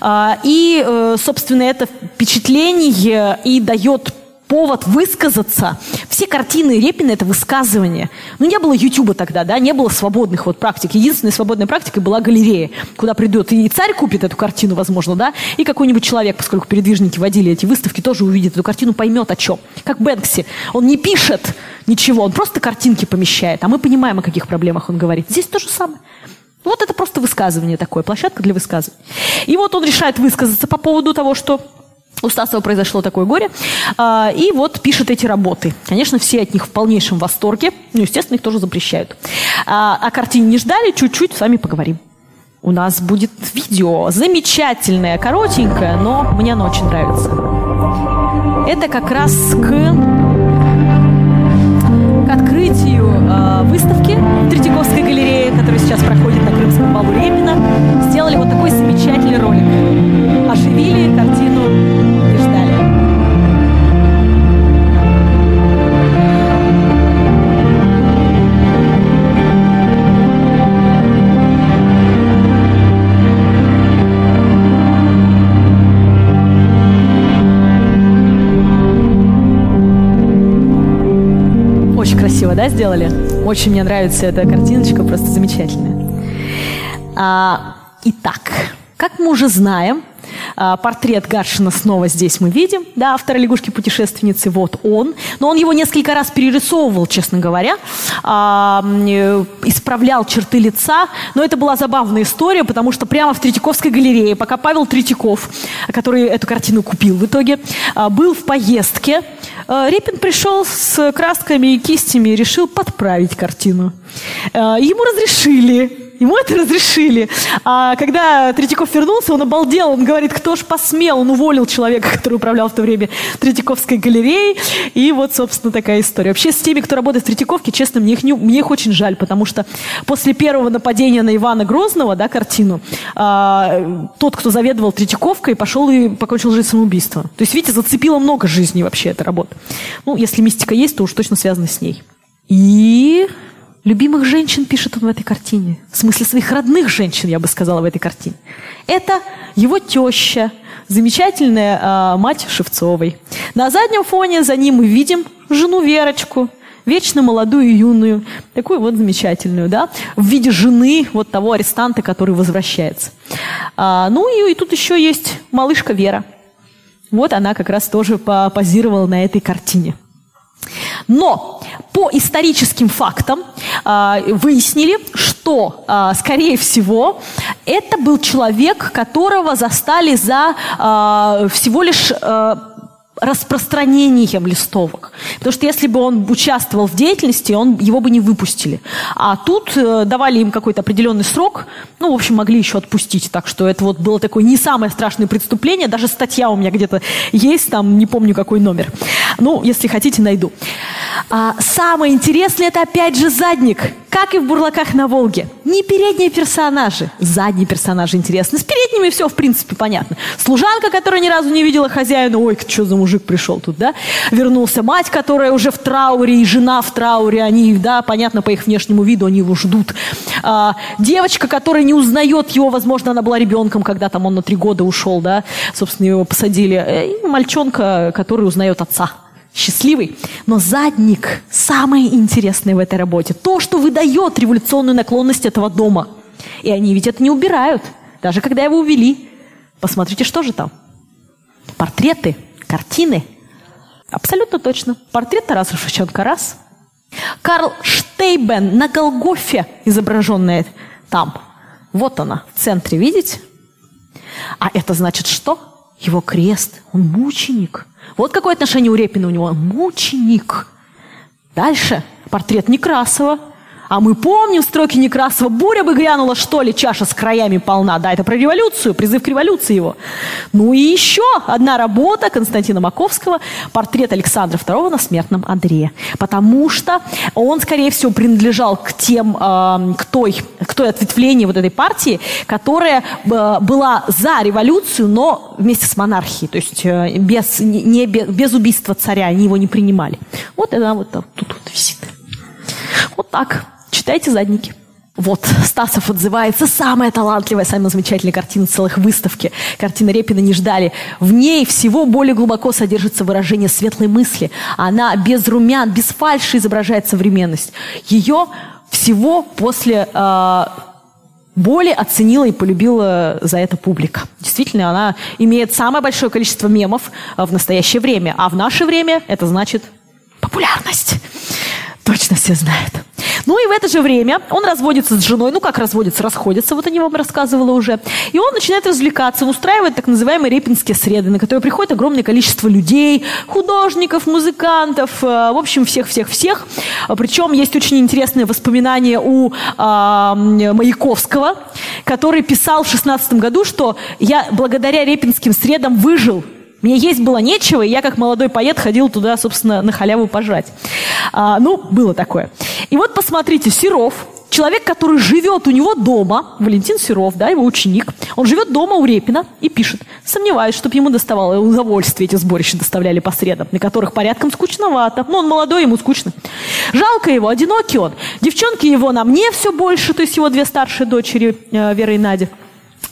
А, и, э, собственно, это впечатление и дает повод высказаться. Все картины Репина – это высказывание. Ну, не было Ютуба тогда, да, не было свободных вот практик. Единственной свободной практикой была галерея, куда придет и царь купит эту картину, возможно, да, и какой-нибудь человек, поскольку передвижники водили эти выставки, тоже увидит эту картину, поймет о чем. Как Бэнкси. Он не пишет ничего, он просто картинки помещает, а мы понимаем, о каких проблемах он говорит. Здесь то же самое. Вот это просто высказывание такое, площадка для высказываний. И вот он решает высказаться по поводу того, что у Стасова произошло такое горе. А, и вот пишет эти работы. Конечно, все от них в полнейшем восторге. Ну, естественно, их тоже запрещают. А, о картине не ждали, чуть-чуть с вами поговорим. У нас будет видео. Замечательное, коротенькое, но мне оно очень нравится. Это как раз к к открытию э, выставки в Третьяковской галерее, которая сейчас проходит на Крымском балу Репина, сделали вот такой замечательный ролик. Оживили картину красиво, да, сделали? Очень мне нравится эта картиночка, просто замечательная. А, итак, как мы уже знаем, а, портрет Гаршина снова здесь мы видим, да, автора «Лягушки-путешественницы», вот он. Но он его несколько раз перерисовывал, честно говоря, а, э, исправлял черты лица. Но это была забавная история, потому что прямо в Третьяковской галерее, пока Павел Третьяков, который эту картину купил в итоге, был в поездке, Репин пришел с красками и кистями и решил подправить картину. Ему разрешили Ему это разрешили. А когда Третьяков вернулся, он обалдел. Он говорит, кто ж посмел? Он уволил человека, который управлял в то время Третьяковской галереей. И вот, собственно, такая история. Вообще, с теми, кто работает в Третьяковке, честно, мне их, не, мне их очень жаль, потому что после первого нападения на Ивана Грозного, да, картину, а, тот, кто заведовал Третьяковкой, пошел и покончил жизнь самоубийством. То есть, видите, зацепило много жизней вообще эта работа. Ну, если мистика есть, то уж точно связано с ней. И любимых женщин пишет он в этой картине. В смысле своих родных женщин, я бы сказала, в этой картине. Это его теща, замечательная э, мать Шевцовой. На заднем фоне за ним мы видим жену Верочку, вечно молодую и юную, такую вот замечательную, да, в виде жены вот того арестанта, который возвращается. А, ну и, и тут еще есть малышка Вера. Вот она как раз тоже позировала на этой картине. Но по историческим фактам э, выяснили, что, э, скорее всего, это был человек, которого застали за э, всего лишь э, распространением листовок. Потому что если бы он участвовал в деятельности, он, его бы не выпустили. А тут э, давали им какой-то определенный срок, ну, в общем, могли еще отпустить. Так что это вот было такое не самое страшное преступление. Даже статья у меня где-то есть, там не помню какой номер. Ну, если хотите, найду. А, самое интересное, это опять же задник. Как и в «Бурлаках на Волге». Не передние персонажи, задние персонажи интересны. С передними все, в принципе, понятно. Служанка, которая ни разу не видела хозяина, ой, что за мужик пришел тут, да? Вернулся мать, которая уже в трауре, и жена в трауре, они, да, понятно, по их внешнему виду, они его ждут. А, девочка, которая не узнает его, возможно, она была ребенком, когда там он на три года ушел, да, собственно, его посадили. Э, и мальчонка, который узнает отца счастливый. Но задник самое интересное в этой работе. То, что выдает революционную наклонность этого дома. И они ведь это не убирают. Даже когда его увели. Посмотрите, что же там. Портреты, картины. Абсолютно точно. Портрет Тараса Шевченко раз. Карл Штейбен на Голгофе изображенная там. Вот она, в центре, видите? А это значит что? Его крест. Он мученик. Вот какое отношение у Репина у него. Мученик. Дальше портрет Некрасова. А мы помним строки Некрасова «Буря бы грянула, что ли, чаша с краями полна». Да, это про революцию, призыв к революции его. Ну и еще одна работа Константина Маковского «Портрет Александра II на смертном Андре». Потому что он, скорее всего, принадлежал к тем, э, к, той, к той ответвлению вот этой партии, которая э, была за революцию, но вместе с монархией. То есть э, без, не, без, без убийства царя, они его не принимали. Вот она вот тут вот висит. Вот так. Читайте задники. Вот, (laughs) Стасов отзывается. Самая талантливая, самая замечательная картина целых выставки. Картина Репина не ждали. В ней всего более глубоко содержится выражение светлой мысли. Она без румян, без фальши изображает современность. Ее всего после э, боли оценила и полюбила за это публика. Действительно, она имеет самое большое количество мемов в настоящее время. А в наше время это значит популярность. Точно все знают. Ну и в это же время он разводится с женой, ну как разводится, расходится, вот нем вам рассказывала уже. И он начинает развлекаться, он устраивает так называемые репинские среды, на которые приходит огромное количество людей, художников, музыкантов, э, в общем, всех-всех-всех. Причем есть очень интересные воспоминания у а, Маяковского, который писал в 16 году, что я благодаря репинским средам выжил мне есть было нечего, и я, как молодой поэт, ходил туда, собственно, на халяву пожрать. А, ну, было такое. И вот посмотрите, Серов, человек, который живет у него дома, Валентин Серов, да, его ученик, он живет дома у Репина и пишет. Сомневаюсь, чтобы ему доставало удовольствие эти сборища доставляли по средам, на которых порядком скучновато. Ну, он молодой, ему скучно. Жалко его, одинокий он. Девчонки его на мне все больше, то есть его две старшие дочери, э, Вера и Надя.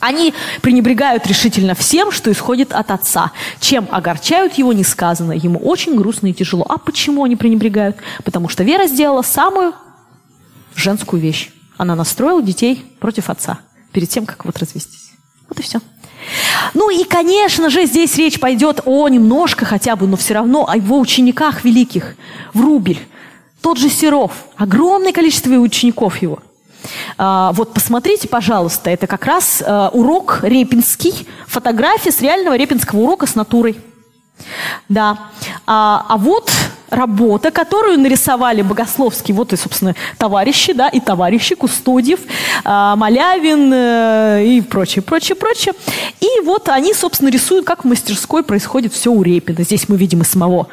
Они пренебрегают решительно всем, что исходит от отца. Чем огорчают его, не сказано. Ему очень грустно и тяжело. А почему они пренебрегают? Потому что Вера сделала самую женскую вещь. Она настроила детей против отца перед тем, как вот развестись. Вот и все. Ну и, конечно же, здесь речь пойдет о немножко хотя бы, но все равно о его учениках великих. Врубель, тот же Серов, огромное количество учеников его – вот посмотрите, пожалуйста, это как раз а, урок репинский, фотография с реального репинского урока с натурой. Да. А, а вот работа, которую нарисовали богословские, вот и, собственно, товарищи, да, и товарищи Кустодьев, а, Малявин э, и прочее, прочее, прочее. И вот они, собственно, рисуют, как в мастерской происходит все у Репина. Здесь мы видим и самого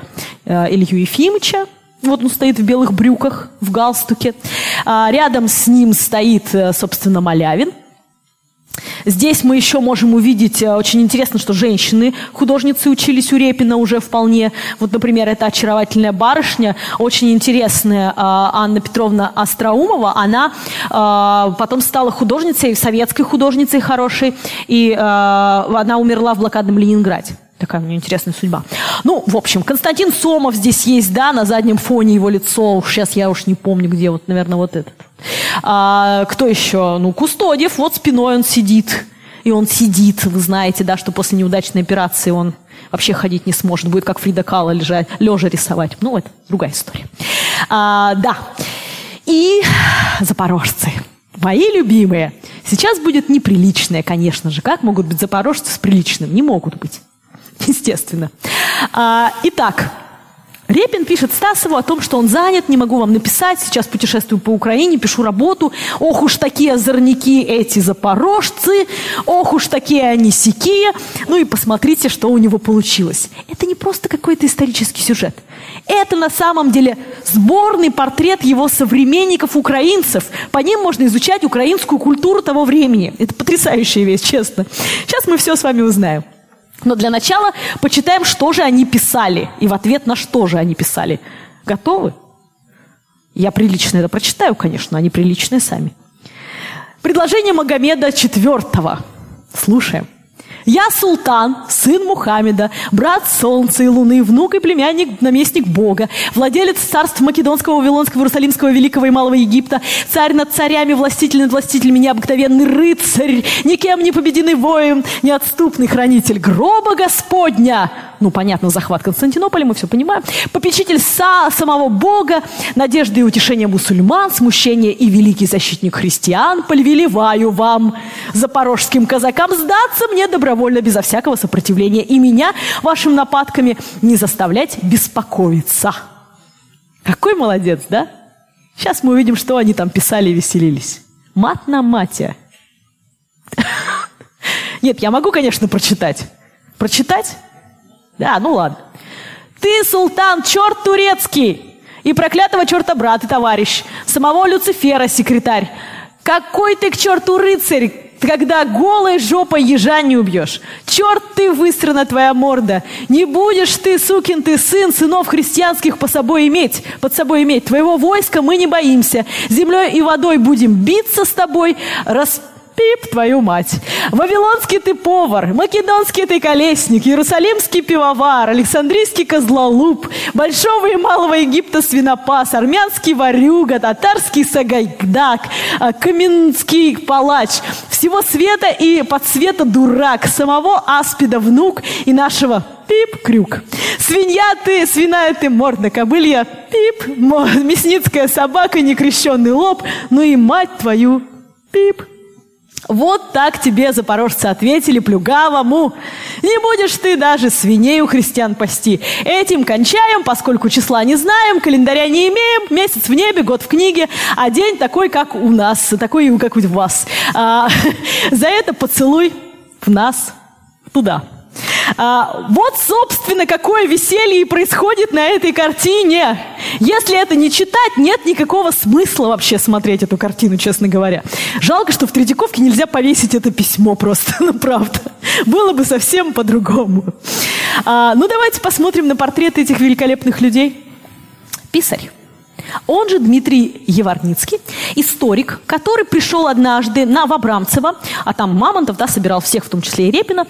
э, Илью Ефимовича, вот он стоит в белых брюках, в галстуке. А, рядом с ним стоит, э, собственно, Малявин. Здесь мы еще можем увидеть, э, очень интересно, что женщины, художницы учились у Репина уже вполне. Вот, например, эта очаровательная барышня, очень интересная Анна Петровна Остроумова, она потом стала художницей, советской художницей хорошей, и она умерла в блокадном Ленинграде. Такая у нее интересная судьба. Ну, в общем, Константин Сомов здесь есть, да, на заднем фоне его лицо. Сейчас я уж не помню, где, вот, наверное, вот этот. А, кто еще? Ну, Кустодиев, вот спиной он сидит. И он сидит, вы знаете, да, что после неудачной операции он вообще ходить не сможет, будет как Фрида Кала лежать, лежа рисовать. Ну, это другая история. А, да. И запорожцы. Мои любимые. Сейчас будет неприличное, конечно же. Как могут быть запорожцы с приличным? Не могут быть. (laughs) естественно. А, итак, Репин пишет Стасову о том, что он занят, не могу вам написать, сейчас путешествую по Украине, пишу работу. Ох уж такие озорники эти запорожцы, ох уж такие они сякие. Ну и посмотрите, что у него получилось. Это не просто какой-то исторический сюжет. Это на самом деле сборный портрет его современников украинцев. По ним можно изучать украинскую культуру того времени. Это потрясающая вещь, честно. Сейчас мы все с вами узнаем. Но для начала почитаем, что же они писали, и в ответ на что же они писали. Готовы? Я прилично это прочитаю, конечно, они приличные сами. Предложение Магомеда IV. Слушаем. Я султан, сын Мухаммеда, брат солнца и луны, внук и племянник, наместник Бога, владелец царств Македонского, Вавилонского, Иерусалимского, Великого и Малого Египта, царь над царями, властитель над властителями, необыкновенный рыцарь, никем не победенный воин, неотступный хранитель гроба Господня. Ну, понятно, захват Константинополя, мы все понимаем. Попечитель са самого Бога, надежды и утешение мусульман, смущение и великий защитник христиан, повелеваю вам, запорожским казакам, сдаться мне добро добровольно, безо всякого сопротивления, и меня вашими нападками не заставлять беспокоиться. Какой молодец, да? Сейчас мы увидим, что они там писали и веселились. Мат на мате. (laughs) Нет, я могу, конечно, прочитать. Прочитать? Да, ну ладно. Ты, султан, черт турецкий, и проклятого черта брат и товарищ, самого Люцифера секретарь. Какой ты к черту рыцарь, когда голой жопой ежа не убьешь. Черт ты, выстрана твоя морда! Не будешь ты, сукин ты сын, сынов христианских по собой иметь, под собой иметь. Твоего войска мы не боимся. Землей и водой будем биться с тобой, рас Пип, твою мать. Вавилонский ты повар, македонский ты колесник, иерусалимский пивовар, александрийский козлолуп, большого и малого Египта свинопас, армянский варюга, татарский сагайдак, а, каменский палач, всего света и под света дурак, самого аспида внук и нашего пип-крюк. Свинья ты, свиная ты, морда кобылья, пип, мясницкая собака, некрещенный лоб, ну и мать твою, пип. Вот так тебе запорожцы ответили плюгавому. Не будешь ты даже свиней у христиан пасти. Этим кончаем, поскольку числа не знаем, календаря не имеем, месяц в небе, год в книге, а день такой, как у нас, такой, как у вас. А, (laughs) за это поцелуй в нас туда. А, вот, собственно, какое веселье происходит на этой картине. Если это не читать, нет никакого смысла вообще смотреть эту картину, честно говоря. Жалко, что в Третьяковке нельзя повесить это письмо просто, (laughs) ну правда. Было бы совсем по-другому. А, ну давайте посмотрим на портреты этих великолепных людей. Писарь. Он же Дмитрий Еварницкий, историк, который пришел однажды на Вабрамцева, а там Мамонтов, да, собирал всех, в том числе и Репина,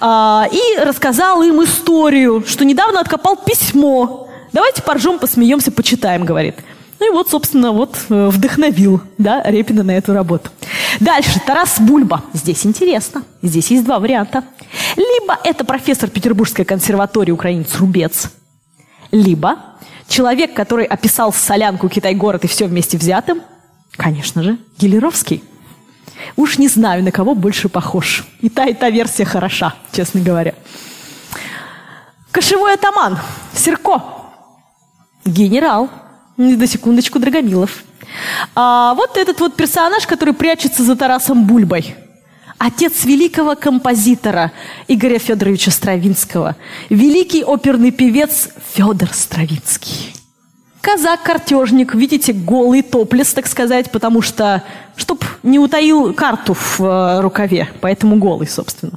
а, и рассказал им историю, что недавно откопал письмо. Давайте поржем, посмеемся, почитаем, говорит. Ну и вот, собственно, вот э, вдохновил, да, Репина на эту работу. Дальше, Тарас Бульба. Здесь интересно. Здесь есть два варианта. Либо это профессор Петербургской консерватории украинец Рубец, либо Человек, который описал солянку, Китай-город и все вместе взятым, конечно же, Гелеровский. Уж не знаю, на кого больше похож. И та, и та версия хороша, честно говоря. Кошевой атаман, Серко, генерал, до секундочку, Драгомилов. А вот этот вот персонаж, который прячется за Тарасом Бульбой – отец великого композитора Игоря Федоровича Стравинского, великий оперный певец Федор Стравинский. казак-картежник, видите, голый топлес, так сказать, потому что, чтоб не утаил карту в э, рукаве, поэтому голый, собственно.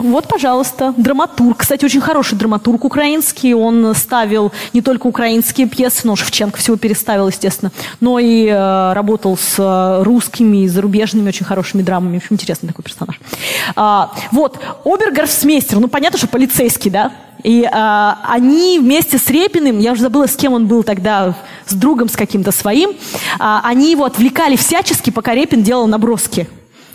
Вот, пожалуйста, драматург. Кстати, очень хороший драматург украинский. Он ставил не только украинские пьесы, но Шевченко всего переставил, естественно, но и э, работал с э, русскими и зарубежными очень хорошими драмами. В общем, интересный такой персонаж. А, вот, обергорфсмейстер, ну, понятно, что полицейский, да? И а, они вместе с Репиным, я уже забыла, с кем он был тогда, с другом с каким-то своим, а, они его отвлекали всячески, пока Репин делал наброски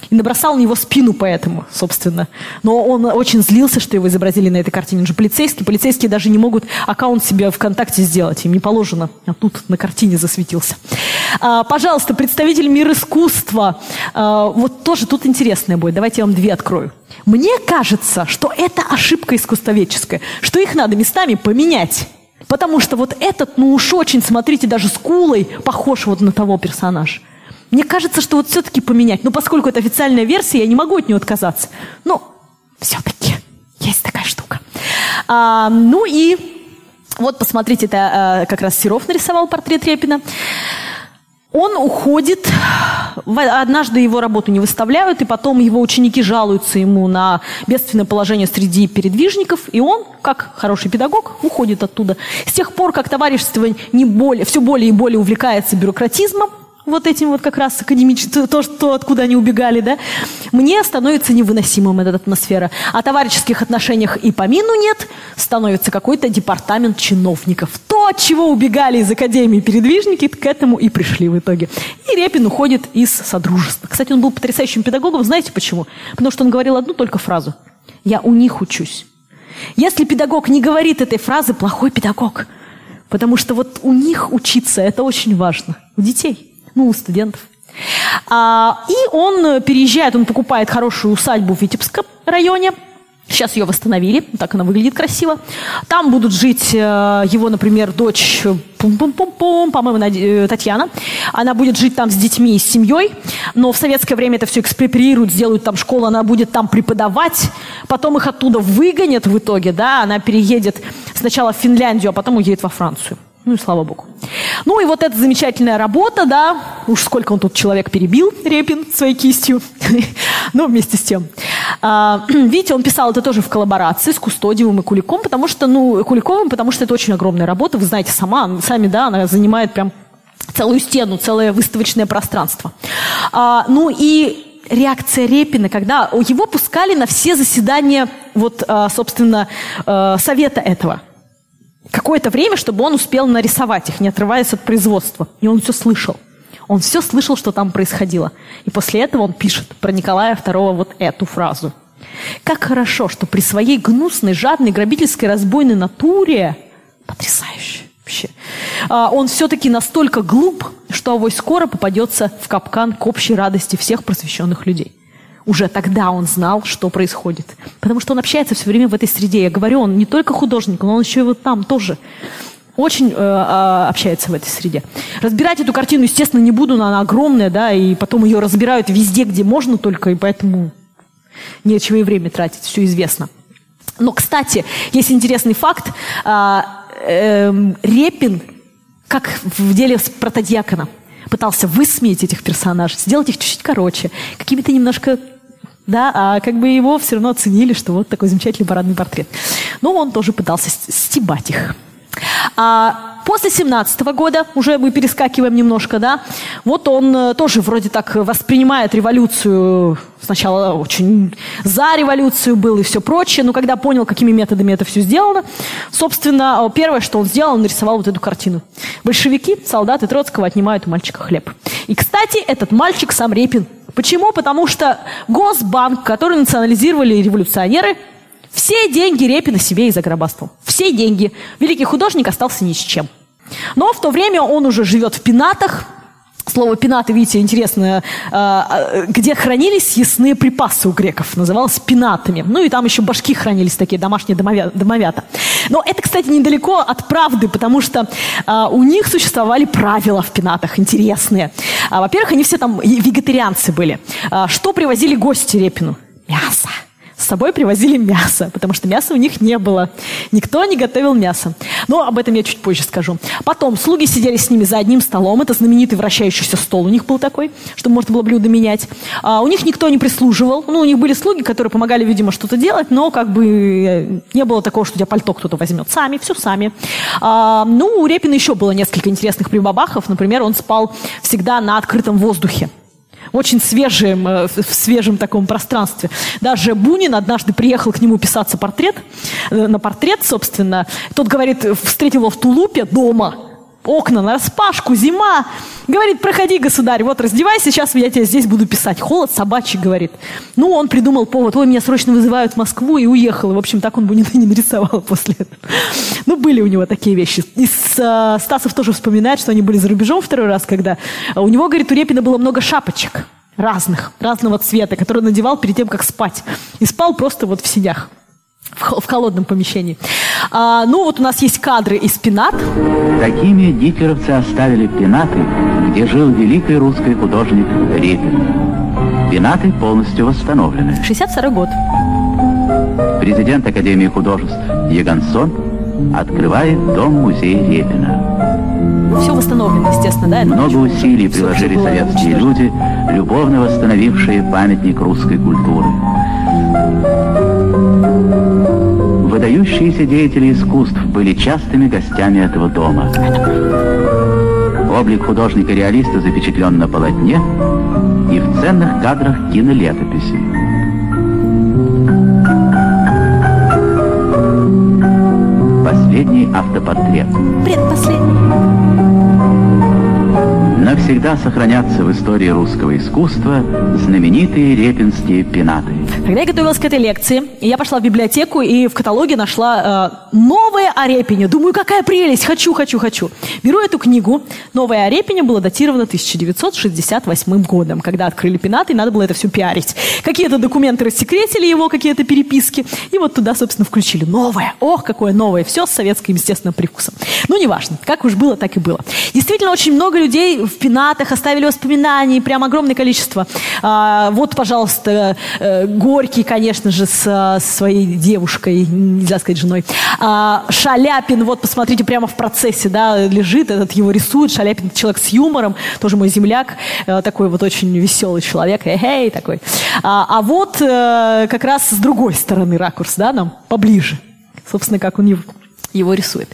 и набросал на него спину поэтому, собственно. Но он очень злился, что его изобразили на этой картине. Он же полицейский. Полицейские даже не могут аккаунт себе ВКонтакте сделать. Им не положено. А тут на картине засветился. А, пожалуйста, представитель мира искусства. А, вот тоже тут интересное будет. Давайте я вам две открою. Мне кажется, что это ошибка искусствоведческая, что их надо местами поменять. Потому что вот этот, ну уж очень, смотрите, даже с Кулой похож вот на того персонажа. Мне кажется, что вот все-таки поменять. Но поскольку это официальная версия, я не могу от нее отказаться. Но все-таки есть такая штука. А, ну и вот посмотрите, это а, как раз Серов нарисовал портрет Репина. Он уходит, однажды его работу не выставляют, и потом его ученики жалуются ему на бедственное положение среди передвижников, и он, как хороший педагог, уходит оттуда. С тех пор, как товарищество не более, все более и более увлекается бюрократизмом, вот этим вот как раз академическим, то, что, откуда они убегали, да, мне становится невыносимым эта атмосфера. О товарищеских отношениях и помину нет, становится какой-то департамент чиновников. То, от чего убегали из академии передвижники, к этому и пришли в итоге. И Репин уходит из Содружества. Кстати, он был потрясающим педагогом, знаете почему? Потому что он говорил одну только фразу. «Я у них учусь». Если педагог не говорит этой фразы, плохой педагог. Потому что вот у них учиться – это очень важно. У детей ну, у студентов. А, и он переезжает, он покупает хорошую усадьбу в Витебском районе. Сейчас ее восстановили, так она выглядит красиво. Там будут жить э, его, например, дочь пум-пум-пум-пум, по-моему, э, Татьяна. Она будет жить там с детьми и с семьей, но в советское время это все экспроприируют, сделают там школу, она будет там преподавать, потом их оттуда выгонят в итоге, да, она переедет сначала в Финляндию, а потом уедет во Францию. Ну и слава богу. Ну и вот эта замечательная работа, да, уж сколько он тут человек перебил, Репин, своей кистью, (laughs) но вместе с тем. А, (clears throat) видите, он писал это тоже в коллаборации с Кустодиевым и Куликом, потому что, ну, Куликовым, потому что это очень огромная работа, вы знаете сама, сами, да, она занимает прям целую стену, целое выставочное пространство. А, ну и реакция Репина, когда его пускали на все заседания, вот, а, собственно, а, совета этого – какое-то время, чтобы он успел нарисовать их, не отрываясь от производства. И он все слышал. Он все слышал, что там происходило. И после этого он пишет про Николая II вот эту фразу. Как хорошо, что при своей гнусной, жадной, грабительской, разбойной натуре, потрясающе вообще, а, он все-таки настолько глуп, что авось скоро попадется в капкан к общей радости всех просвещенных людей уже тогда он знал, что происходит. Потому что он общается все время в этой среде. Я говорю, он не только художник, но он еще и вот там тоже очень э, э, общается в этой среде. Разбирать эту картину, естественно, не буду, но она огромная, да, и потом ее разбирают везде, где можно только, и поэтому нечего и время тратить, все известно. Но, кстати, есть интересный факт. Э, э, Репин, как в деле с протодьяконом, пытался высмеять этих персонажей, сделать их чуть-чуть короче, какими-то немножко да, а как бы его все равно оценили, что вот такой замечательный парадный портрет. Но он тоже пытался стебать их. А после 17 года, уже мы перескакиваем немножко, да, вот он э, тоже вроде так воспринимает революцию, сначала очень за революцию был и все прочее, но когда понял, какими методами это все сделано, собственно, первое, что он сделал, он нарисовал вот эту картину. Большевики, солдаты Троцкого отнимают у мальчика хлеб. И, кстати, этот мальчик сам Репин – Почему? Потому что Госбанк, который национализировали революционеры, все деньги Репина себе и загробастал. Все деньги. Великий художник остался ни с чем. Но в то время он уже живет в пенатах, Слово пенаты, видите, интересное, а, а, где хранились съестные припасы у греков, называлось пенатами. Ну и там еще башки хранились такие, домашние домовята. Но это, кстати, недалеко от правды, потому что а, у них существовали правила в пенатах интересные. Во-первых, они все там вегетарианцы были. Что привозили гости Репину? Мясо с собой привозили мясо, потому что мяса у них не было. Никто не готовил мясо. Но об этом я чуть позже скажу. Потом слуги сидели с ними за одним столом. Это знаменитый вращающийся стол у них был такой, чтобы можно было блюдо менять. А у них никто не прислуживал. Ну, у них были слуги, которые помогали, видимо, что-то делать, но как бы э, не было такого, что у тебя пальто кто-то возьмет. Сами, все сами. А, ну, у Репина еще было несколько интересных прибабахов. Например, он спал всегда на открытом воздухе очень свежем, э, в свежем таком пространстве. Даже Бунин однажды приехал к нему писаться портрет, э, на портрет, собственно. Тот говорит, встретил его в Тулупе дома, окна на распашку, зима. Говорит, проходи, государь, вот раздевайся, сейчас я тебе здесь буду писать. Холод собачий, говорит. Ну, он придумал повод, ой, меня срочно вызывают в Москву, и уехал. В общем, так он бы (laughs) не, нарисовал после этого. Ну, были у него такие вещи. И э, Стасов тоже вспоминает, что они были за рубежом второй раз, когда у него, говорит, у Репина было много шапочек разных, разного цвета, которые он надевал перед тем, как спать. И спал просто вот в синях в холодном помещении. А, ну вот у нас есть кадры из Пенат. Такими гитлеровцы оставили Пенаты, где жил великий русский художник Репин. Пенаты полностью восстановлены. 62 год. Президент Академии художеств Ягансон открывает дом-музей Репина. Все восстановлено, естественно, да? Это Много усилий приложили советские люди, любовно восстановившие памятник русской культуры. Выдающиеся деятели искусств были частыми гостями этого дома. Облик художника-реалиста запечатлен на полотне и в ценных кадрах кинолетописи. Последний автопортрет. Предпоследний навсегда сохранятся в истории русского искусства знаменитые репинские пенаты. Когда я готовилась к этой лекции, я пошла в библиотеку и в каталоге нашла э, «Новое о Репине». Думаю, какая прелесть, хочу, хочу, хочу. Беру эту книгу. «Новое о Репине» было датировано 1968 годом, когда открыли пенаты, и надо было это все пиарить. Какие-то документы рассекретили его, какие-то переписки, и вот туда, собственно, включили новое. Ох, какое новое, все с советским, естественно, привкусом. Ну, неважно, как уж было, так и было. Действительно, очень много людей в пенатах оставили воспоминания, прям огромное количество. А, вот, пожалуйста, э, Горький, конечно же, с, своей девушкой, нельзя сказать женой. А, Шаляпин, вот, посмотрите, прямо в процессе, да, лежит, этот его рисует. Шаляпин человек с юмором, тоже мой земляк, э, такой вот очень веселый человек, эй, такой. А, а вот э, как раз с другой стороны ракурс, да, нам поближе. Собственно, как он его его рисует.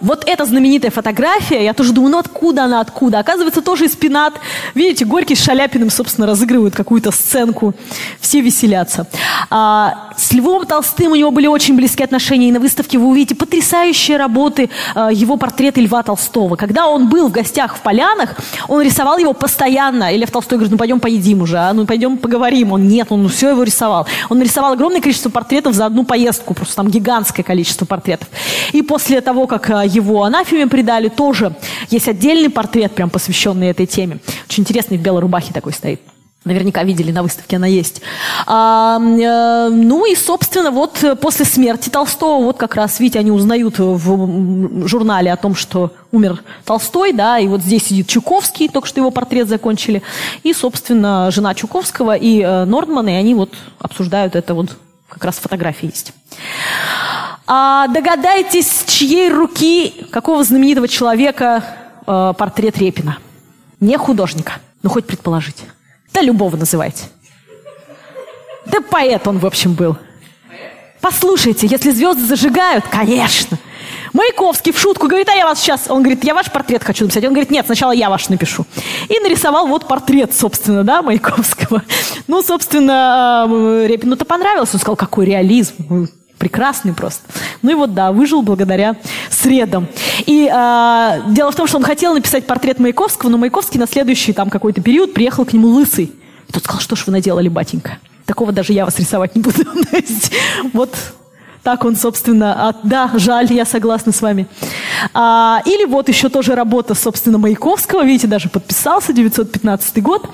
Вот эта знаменитая фотография, я тоже думаю, ну откуда она, откуда? Оказывается, тоже из пенат. Видите, Горький с Шаляпиным, собственно, разыгрывают какую-то сценку. Все веселятся. А, с Львом Толстым у него были очень близкие отношения. И на выставке вы увидите потрясающие работы а, его портреты Льва Толстого. Когда он был в гостях в Полянах, он рисовал его постоянно. И Лев Толстой говорит, ну пойдем поедим уже, а ну пойдем поговорим. Он нет, он все его рисовал. Он нарисовал огромное количество портретов за одну поездку. Просто там гигантское количество портретов. И после того, как а, его анафеме предали, тоже есть отдельный портрет, прям посвященный этой теме. Очень интересный, в белой рубахе такой стоит. Наверняка видели на выставке, она есть. А, э, ну и, собственно, вот после смерти Толстого, вот как раз, видите, они узнают в журнале о том, что умер Толстой, да, и вот здесь сидит Чуковский, только что его портрет закончили, и, собственно, жена Чуковского и э, Нордман, и они вот обсуждают это вот, как раз фотографии есть. А догадайтесь, чьей руки, какого знаменитого человека э, портрет Репина? Не художника, но хоть предположить. Да любого называйте. Да поэт он, в общем, был. Послушайте, если звезды зажигают, конечно. Маяковский в шутку говорит, а я вас сейчас... Он говорит, я ваш портрет хочу написать. Он говорит, нет, сначала я ваш напишу. И нарисовал вот портрет, собственно, да, Маяковского. Ну, собственно, э, Репину-то понравился. Он сказал, какой реализм прекрасный просто. Ну и вот да, выжил благодаря средам. И э, дело в том, что он хотел написать портрет Маяковского, но Маяковский на следующий там какой-то период приехал к нему лысый. И тот сказал, что ж вы наделали, батенька? Такого даже я вас рисовать не буду. (laughs) вот так он, собственно, а, да, жаль, я согласна с вами. А, или вот еще тоже работа, собственно, Маяковского, видите, даже подписался, 915 год.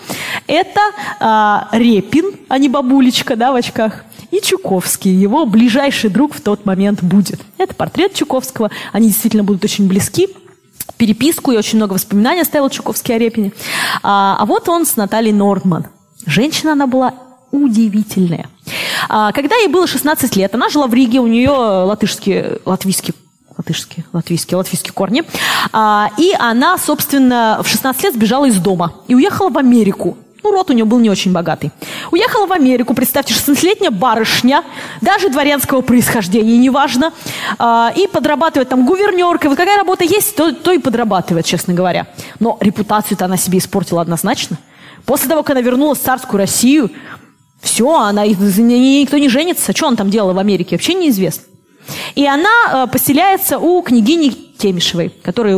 Это а, Репин, а не бабулечка, да, в очках и Чуковский, его ближайший друг в тот момент будет. Это портрет Чуковского, они действительно будут очень близки, переписку и очень много воспоминаний оставил Чуковский о Репине. А, а вот он с Натальей Нордман. Женщина она была удивительная. А, когда ей было 16 лет, она жила в Риге, у нее латышские, латвийские латышские, латвийские, латвийские корни. А, и она, собственно, в 16 лет сбежала из дома и уехала в Америку. Ну, род у нее был не очень богатый. Уехала в Америку, представьте, 16-летняя барышня, даже дворянского происхождения, неважно, а, и подрабатывает там гувернеркой. Вот какая работа есть, то, то и подрабатывает, честно говоря. Но репутацию-то она себе испортила однозначно. После того, как она вернулась в царскую Россию, все, она, никто не женится. Что он там делал в Америке, вообще неизвестно. И она э, поселяется у княгини Темишевой, которая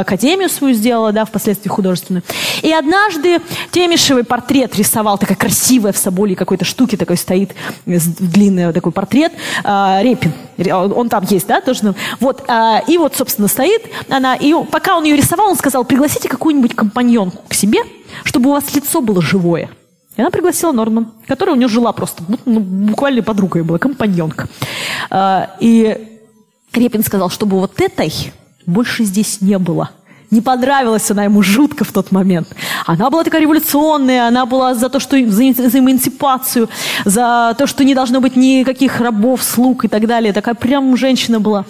академию свою сделала, да, впоследствии художественную. И однажды Темишевый портрет рисовал, такая красивая в Соболе какой-то штуке такой стоит, длинный такой портрет, э, Репин, он там есть, да, тоже. Вот, э, и вот, собственно, стоит она, и пока он ее рисовал, он сказал, пригласите какую-нибудь компаньонку к себе, чтобы у вас лицо было живое. И она пригласила Норман, которая у нее жила просто, ну, буквально подругой была, компаньонка. А, и Репин сказал, чтобы вот этой больше здесь не было – не понравилась она ему жутко в тот момент. Она была такая революционная, она была за то, что за, за эмансипацию, за то, что не должно быть никаких рабов, слуг и так далее. Такая прям женщина была.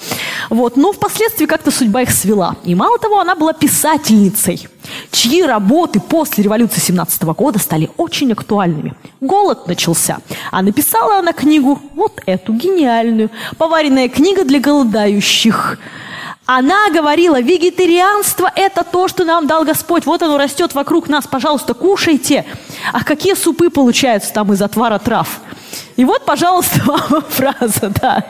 Вот. Но впоследствии как-то судьба их свела. И мало того, она была писательницей, чьи работы после революции 17 года стали очень актуальными. Голод начался. А написала она книгу, вот эту, гениальную. «Поваренная книга для голодающих». Она говорила, вегетарианство – это то, что нам дал Господь. Вот оно растет вокруг нас, пожалуйста, кушайте. А какие супы получаются там из отвара трав? И вот, пожалуйста, (laughs) вам фраза, да.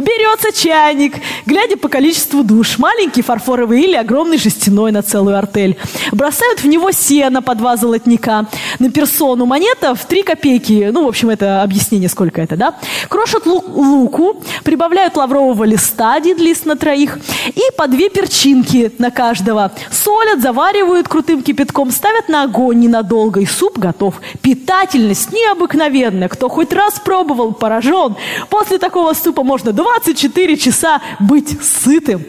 Берется чайник, глядя по количеству душ, маленький фарфоровый или огромный жестяной на целую артель. Бросают в него сено по два золотника. На персону монета в три копейки. Ну, в общем, это объяснение, сколько это, да? Крошат лук, луку, прибавляют лаврового листа, один лист на троих, и по две перчинки на каждого. Солят, заваривают крутым кипятком, ставят на огонь ненадолго, и суп готов. Питательность необыкновенная. Кто хоть раз пробовал, поражен. После такого супа можно два 24 часа быть сытым.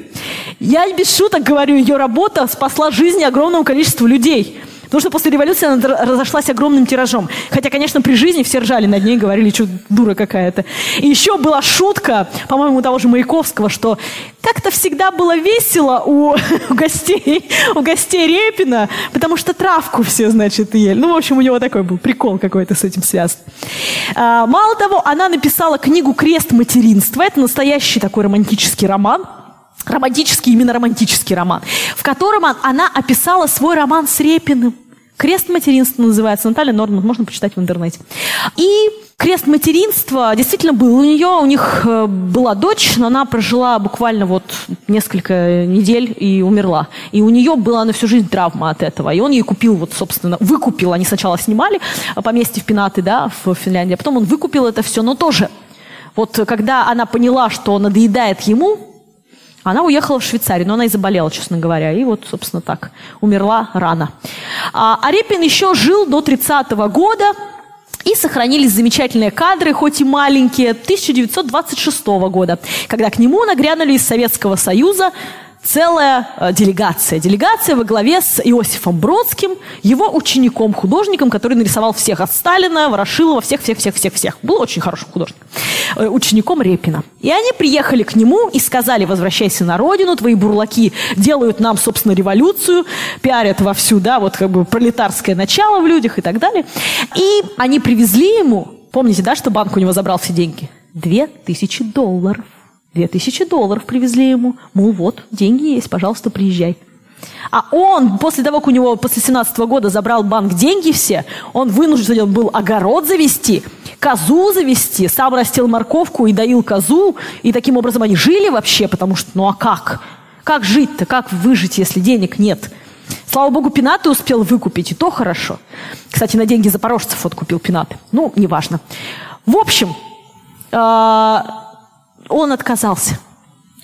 Я без шуток говорю, ее работа спасла жизни огромному количеству людей. Потому что после революции она разошлась огромным тиражом. Хотя, конечно, при жизни все ржали над ней, говорили, что дура какая-то. И еще была шутка, по-моему, того же Маяковского, что как-то всегда было весело у, (laughs) у гостей, у гостей Репина, потому что травку все, значит, ели. Ну, в общем, у него такой был прикол какой-то с этим связан. А, мало того, она написала книгу «Крест материнства». Это настоящий такой романтический роман романтический, именно романтический роман, в котором она описала свой роман с Репиным. Крест материнства называется. Наталья Норман, можно почитать в интернете. И крест материнства действительно был у нее. У них э, была дочь, но она прожила буквально вот несколько недель и умерла. И у нее была на всю жизнь травма от этого. И он ей купил, вот, собственно, выкупил. Они сначала снимали поместье в Пинаты, да, в Финляндии, а потом он выкупил это все. Но тоже, вот когда она поняла, что надоедает ему, она уехала в Швейцарию, но она и заболела, честно говоря. И вот, собственно, так, умерла рано. А Арепин еще жил до 30-го года, и сохранились замечательные кадры, хоть и маленькие, 1926 года, когда к нему нагрянули из Советского Союза целая э, делегация. Делегация во главе с Иосифом Бродским, его учеником, художником, который нарисовал всех от Сталина, Ворошилова, всех-всех-всех-всех-всех. Был очень хорошим художником. Э, учеником Репина. И они приехали к нему и сказали, возвращайся на родину, твои бурлаки делают нам, собственно, революцию, пиарят вовсю, да, вот как бы пролетарское начало в людях и так далее. И они привезли ему, помните, да, что банк у него забрал все деньги? Две тысячи долларов. Две тысячи долларов привезли ему. Мол, вот, деньги есть, пожалуйста, приезжай. А он, после того, как у него после 17 года забрал банк деньги все, он вынужден был огород завести, козу завести, сам растил морковку и доил козу, и таким образом они жили вообще, потому что, ну а как? Как жить-то, как выжить, если денег нет? Слава богу, пинаты успел выкупить, и то хорошо. Кстати, на деньги запорожцев вот купил пинаты. Ну, неважно. В общем, а, он отказался.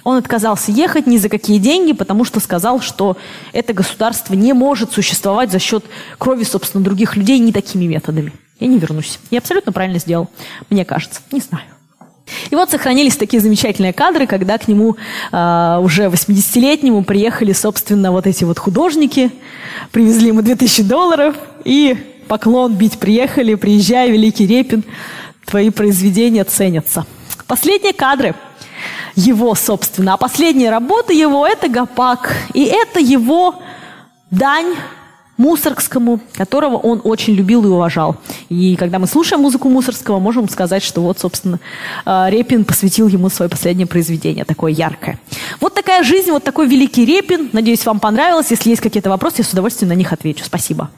Он отказался ехать ни за какие деньги, потому что сказал, что это государство не может существовать за счет крови, собственно, других людей не такими методами. Я не вернусь. Я абсолютно правильно сделал, мне кажется. Не знаю. И вот сохранились такие замечательные кадры, когда к нему э, уже 80-летнему приехали, собственно, вот эти вот художники, привезли ему 2000 долларов и поклон бить приехали, приезжай, Великий Репин. твои произведения ценятся. Последние кадры его, собственно. А последняя работа его – это Гапак. И это его дань Мусоргскому, которого он очень любил и уважал. И когда мы слушаем музыку Мусоргского, можем сказать, что вот, собственно, э, Репин посвятил ему свое последнее произведение, такое яркое. Вот такая жизнь, вот такой великий Репин. Надеюсь, вам понравилось. Если есть какие-то вопросы, я с удовольствием на них отвечу. Спасибо.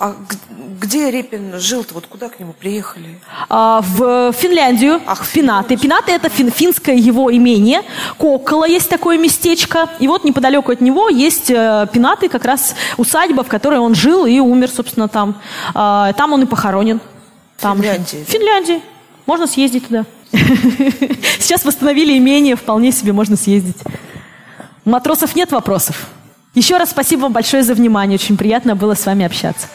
А где Репин жил-то? Вот куда к нему приехали? А, в Финляндию, Ах, в Пинаты. Пинаты – это фин, финское его имение. Кокола есть такое местечко. И вот неподалеку от него есть э, Пинаты, как раз усадьба, в которой он жил и умер, собственно, там. А, там он и похоронен. Там Финляндии? В Финляндии. Можно съездить туда. (laughs) Сейчас восстановили имение, вполне себе можно съездить. У матросов нет вопросов? Еще раз спасибо вам большое за внимание. Очень приятно было с вами общаться.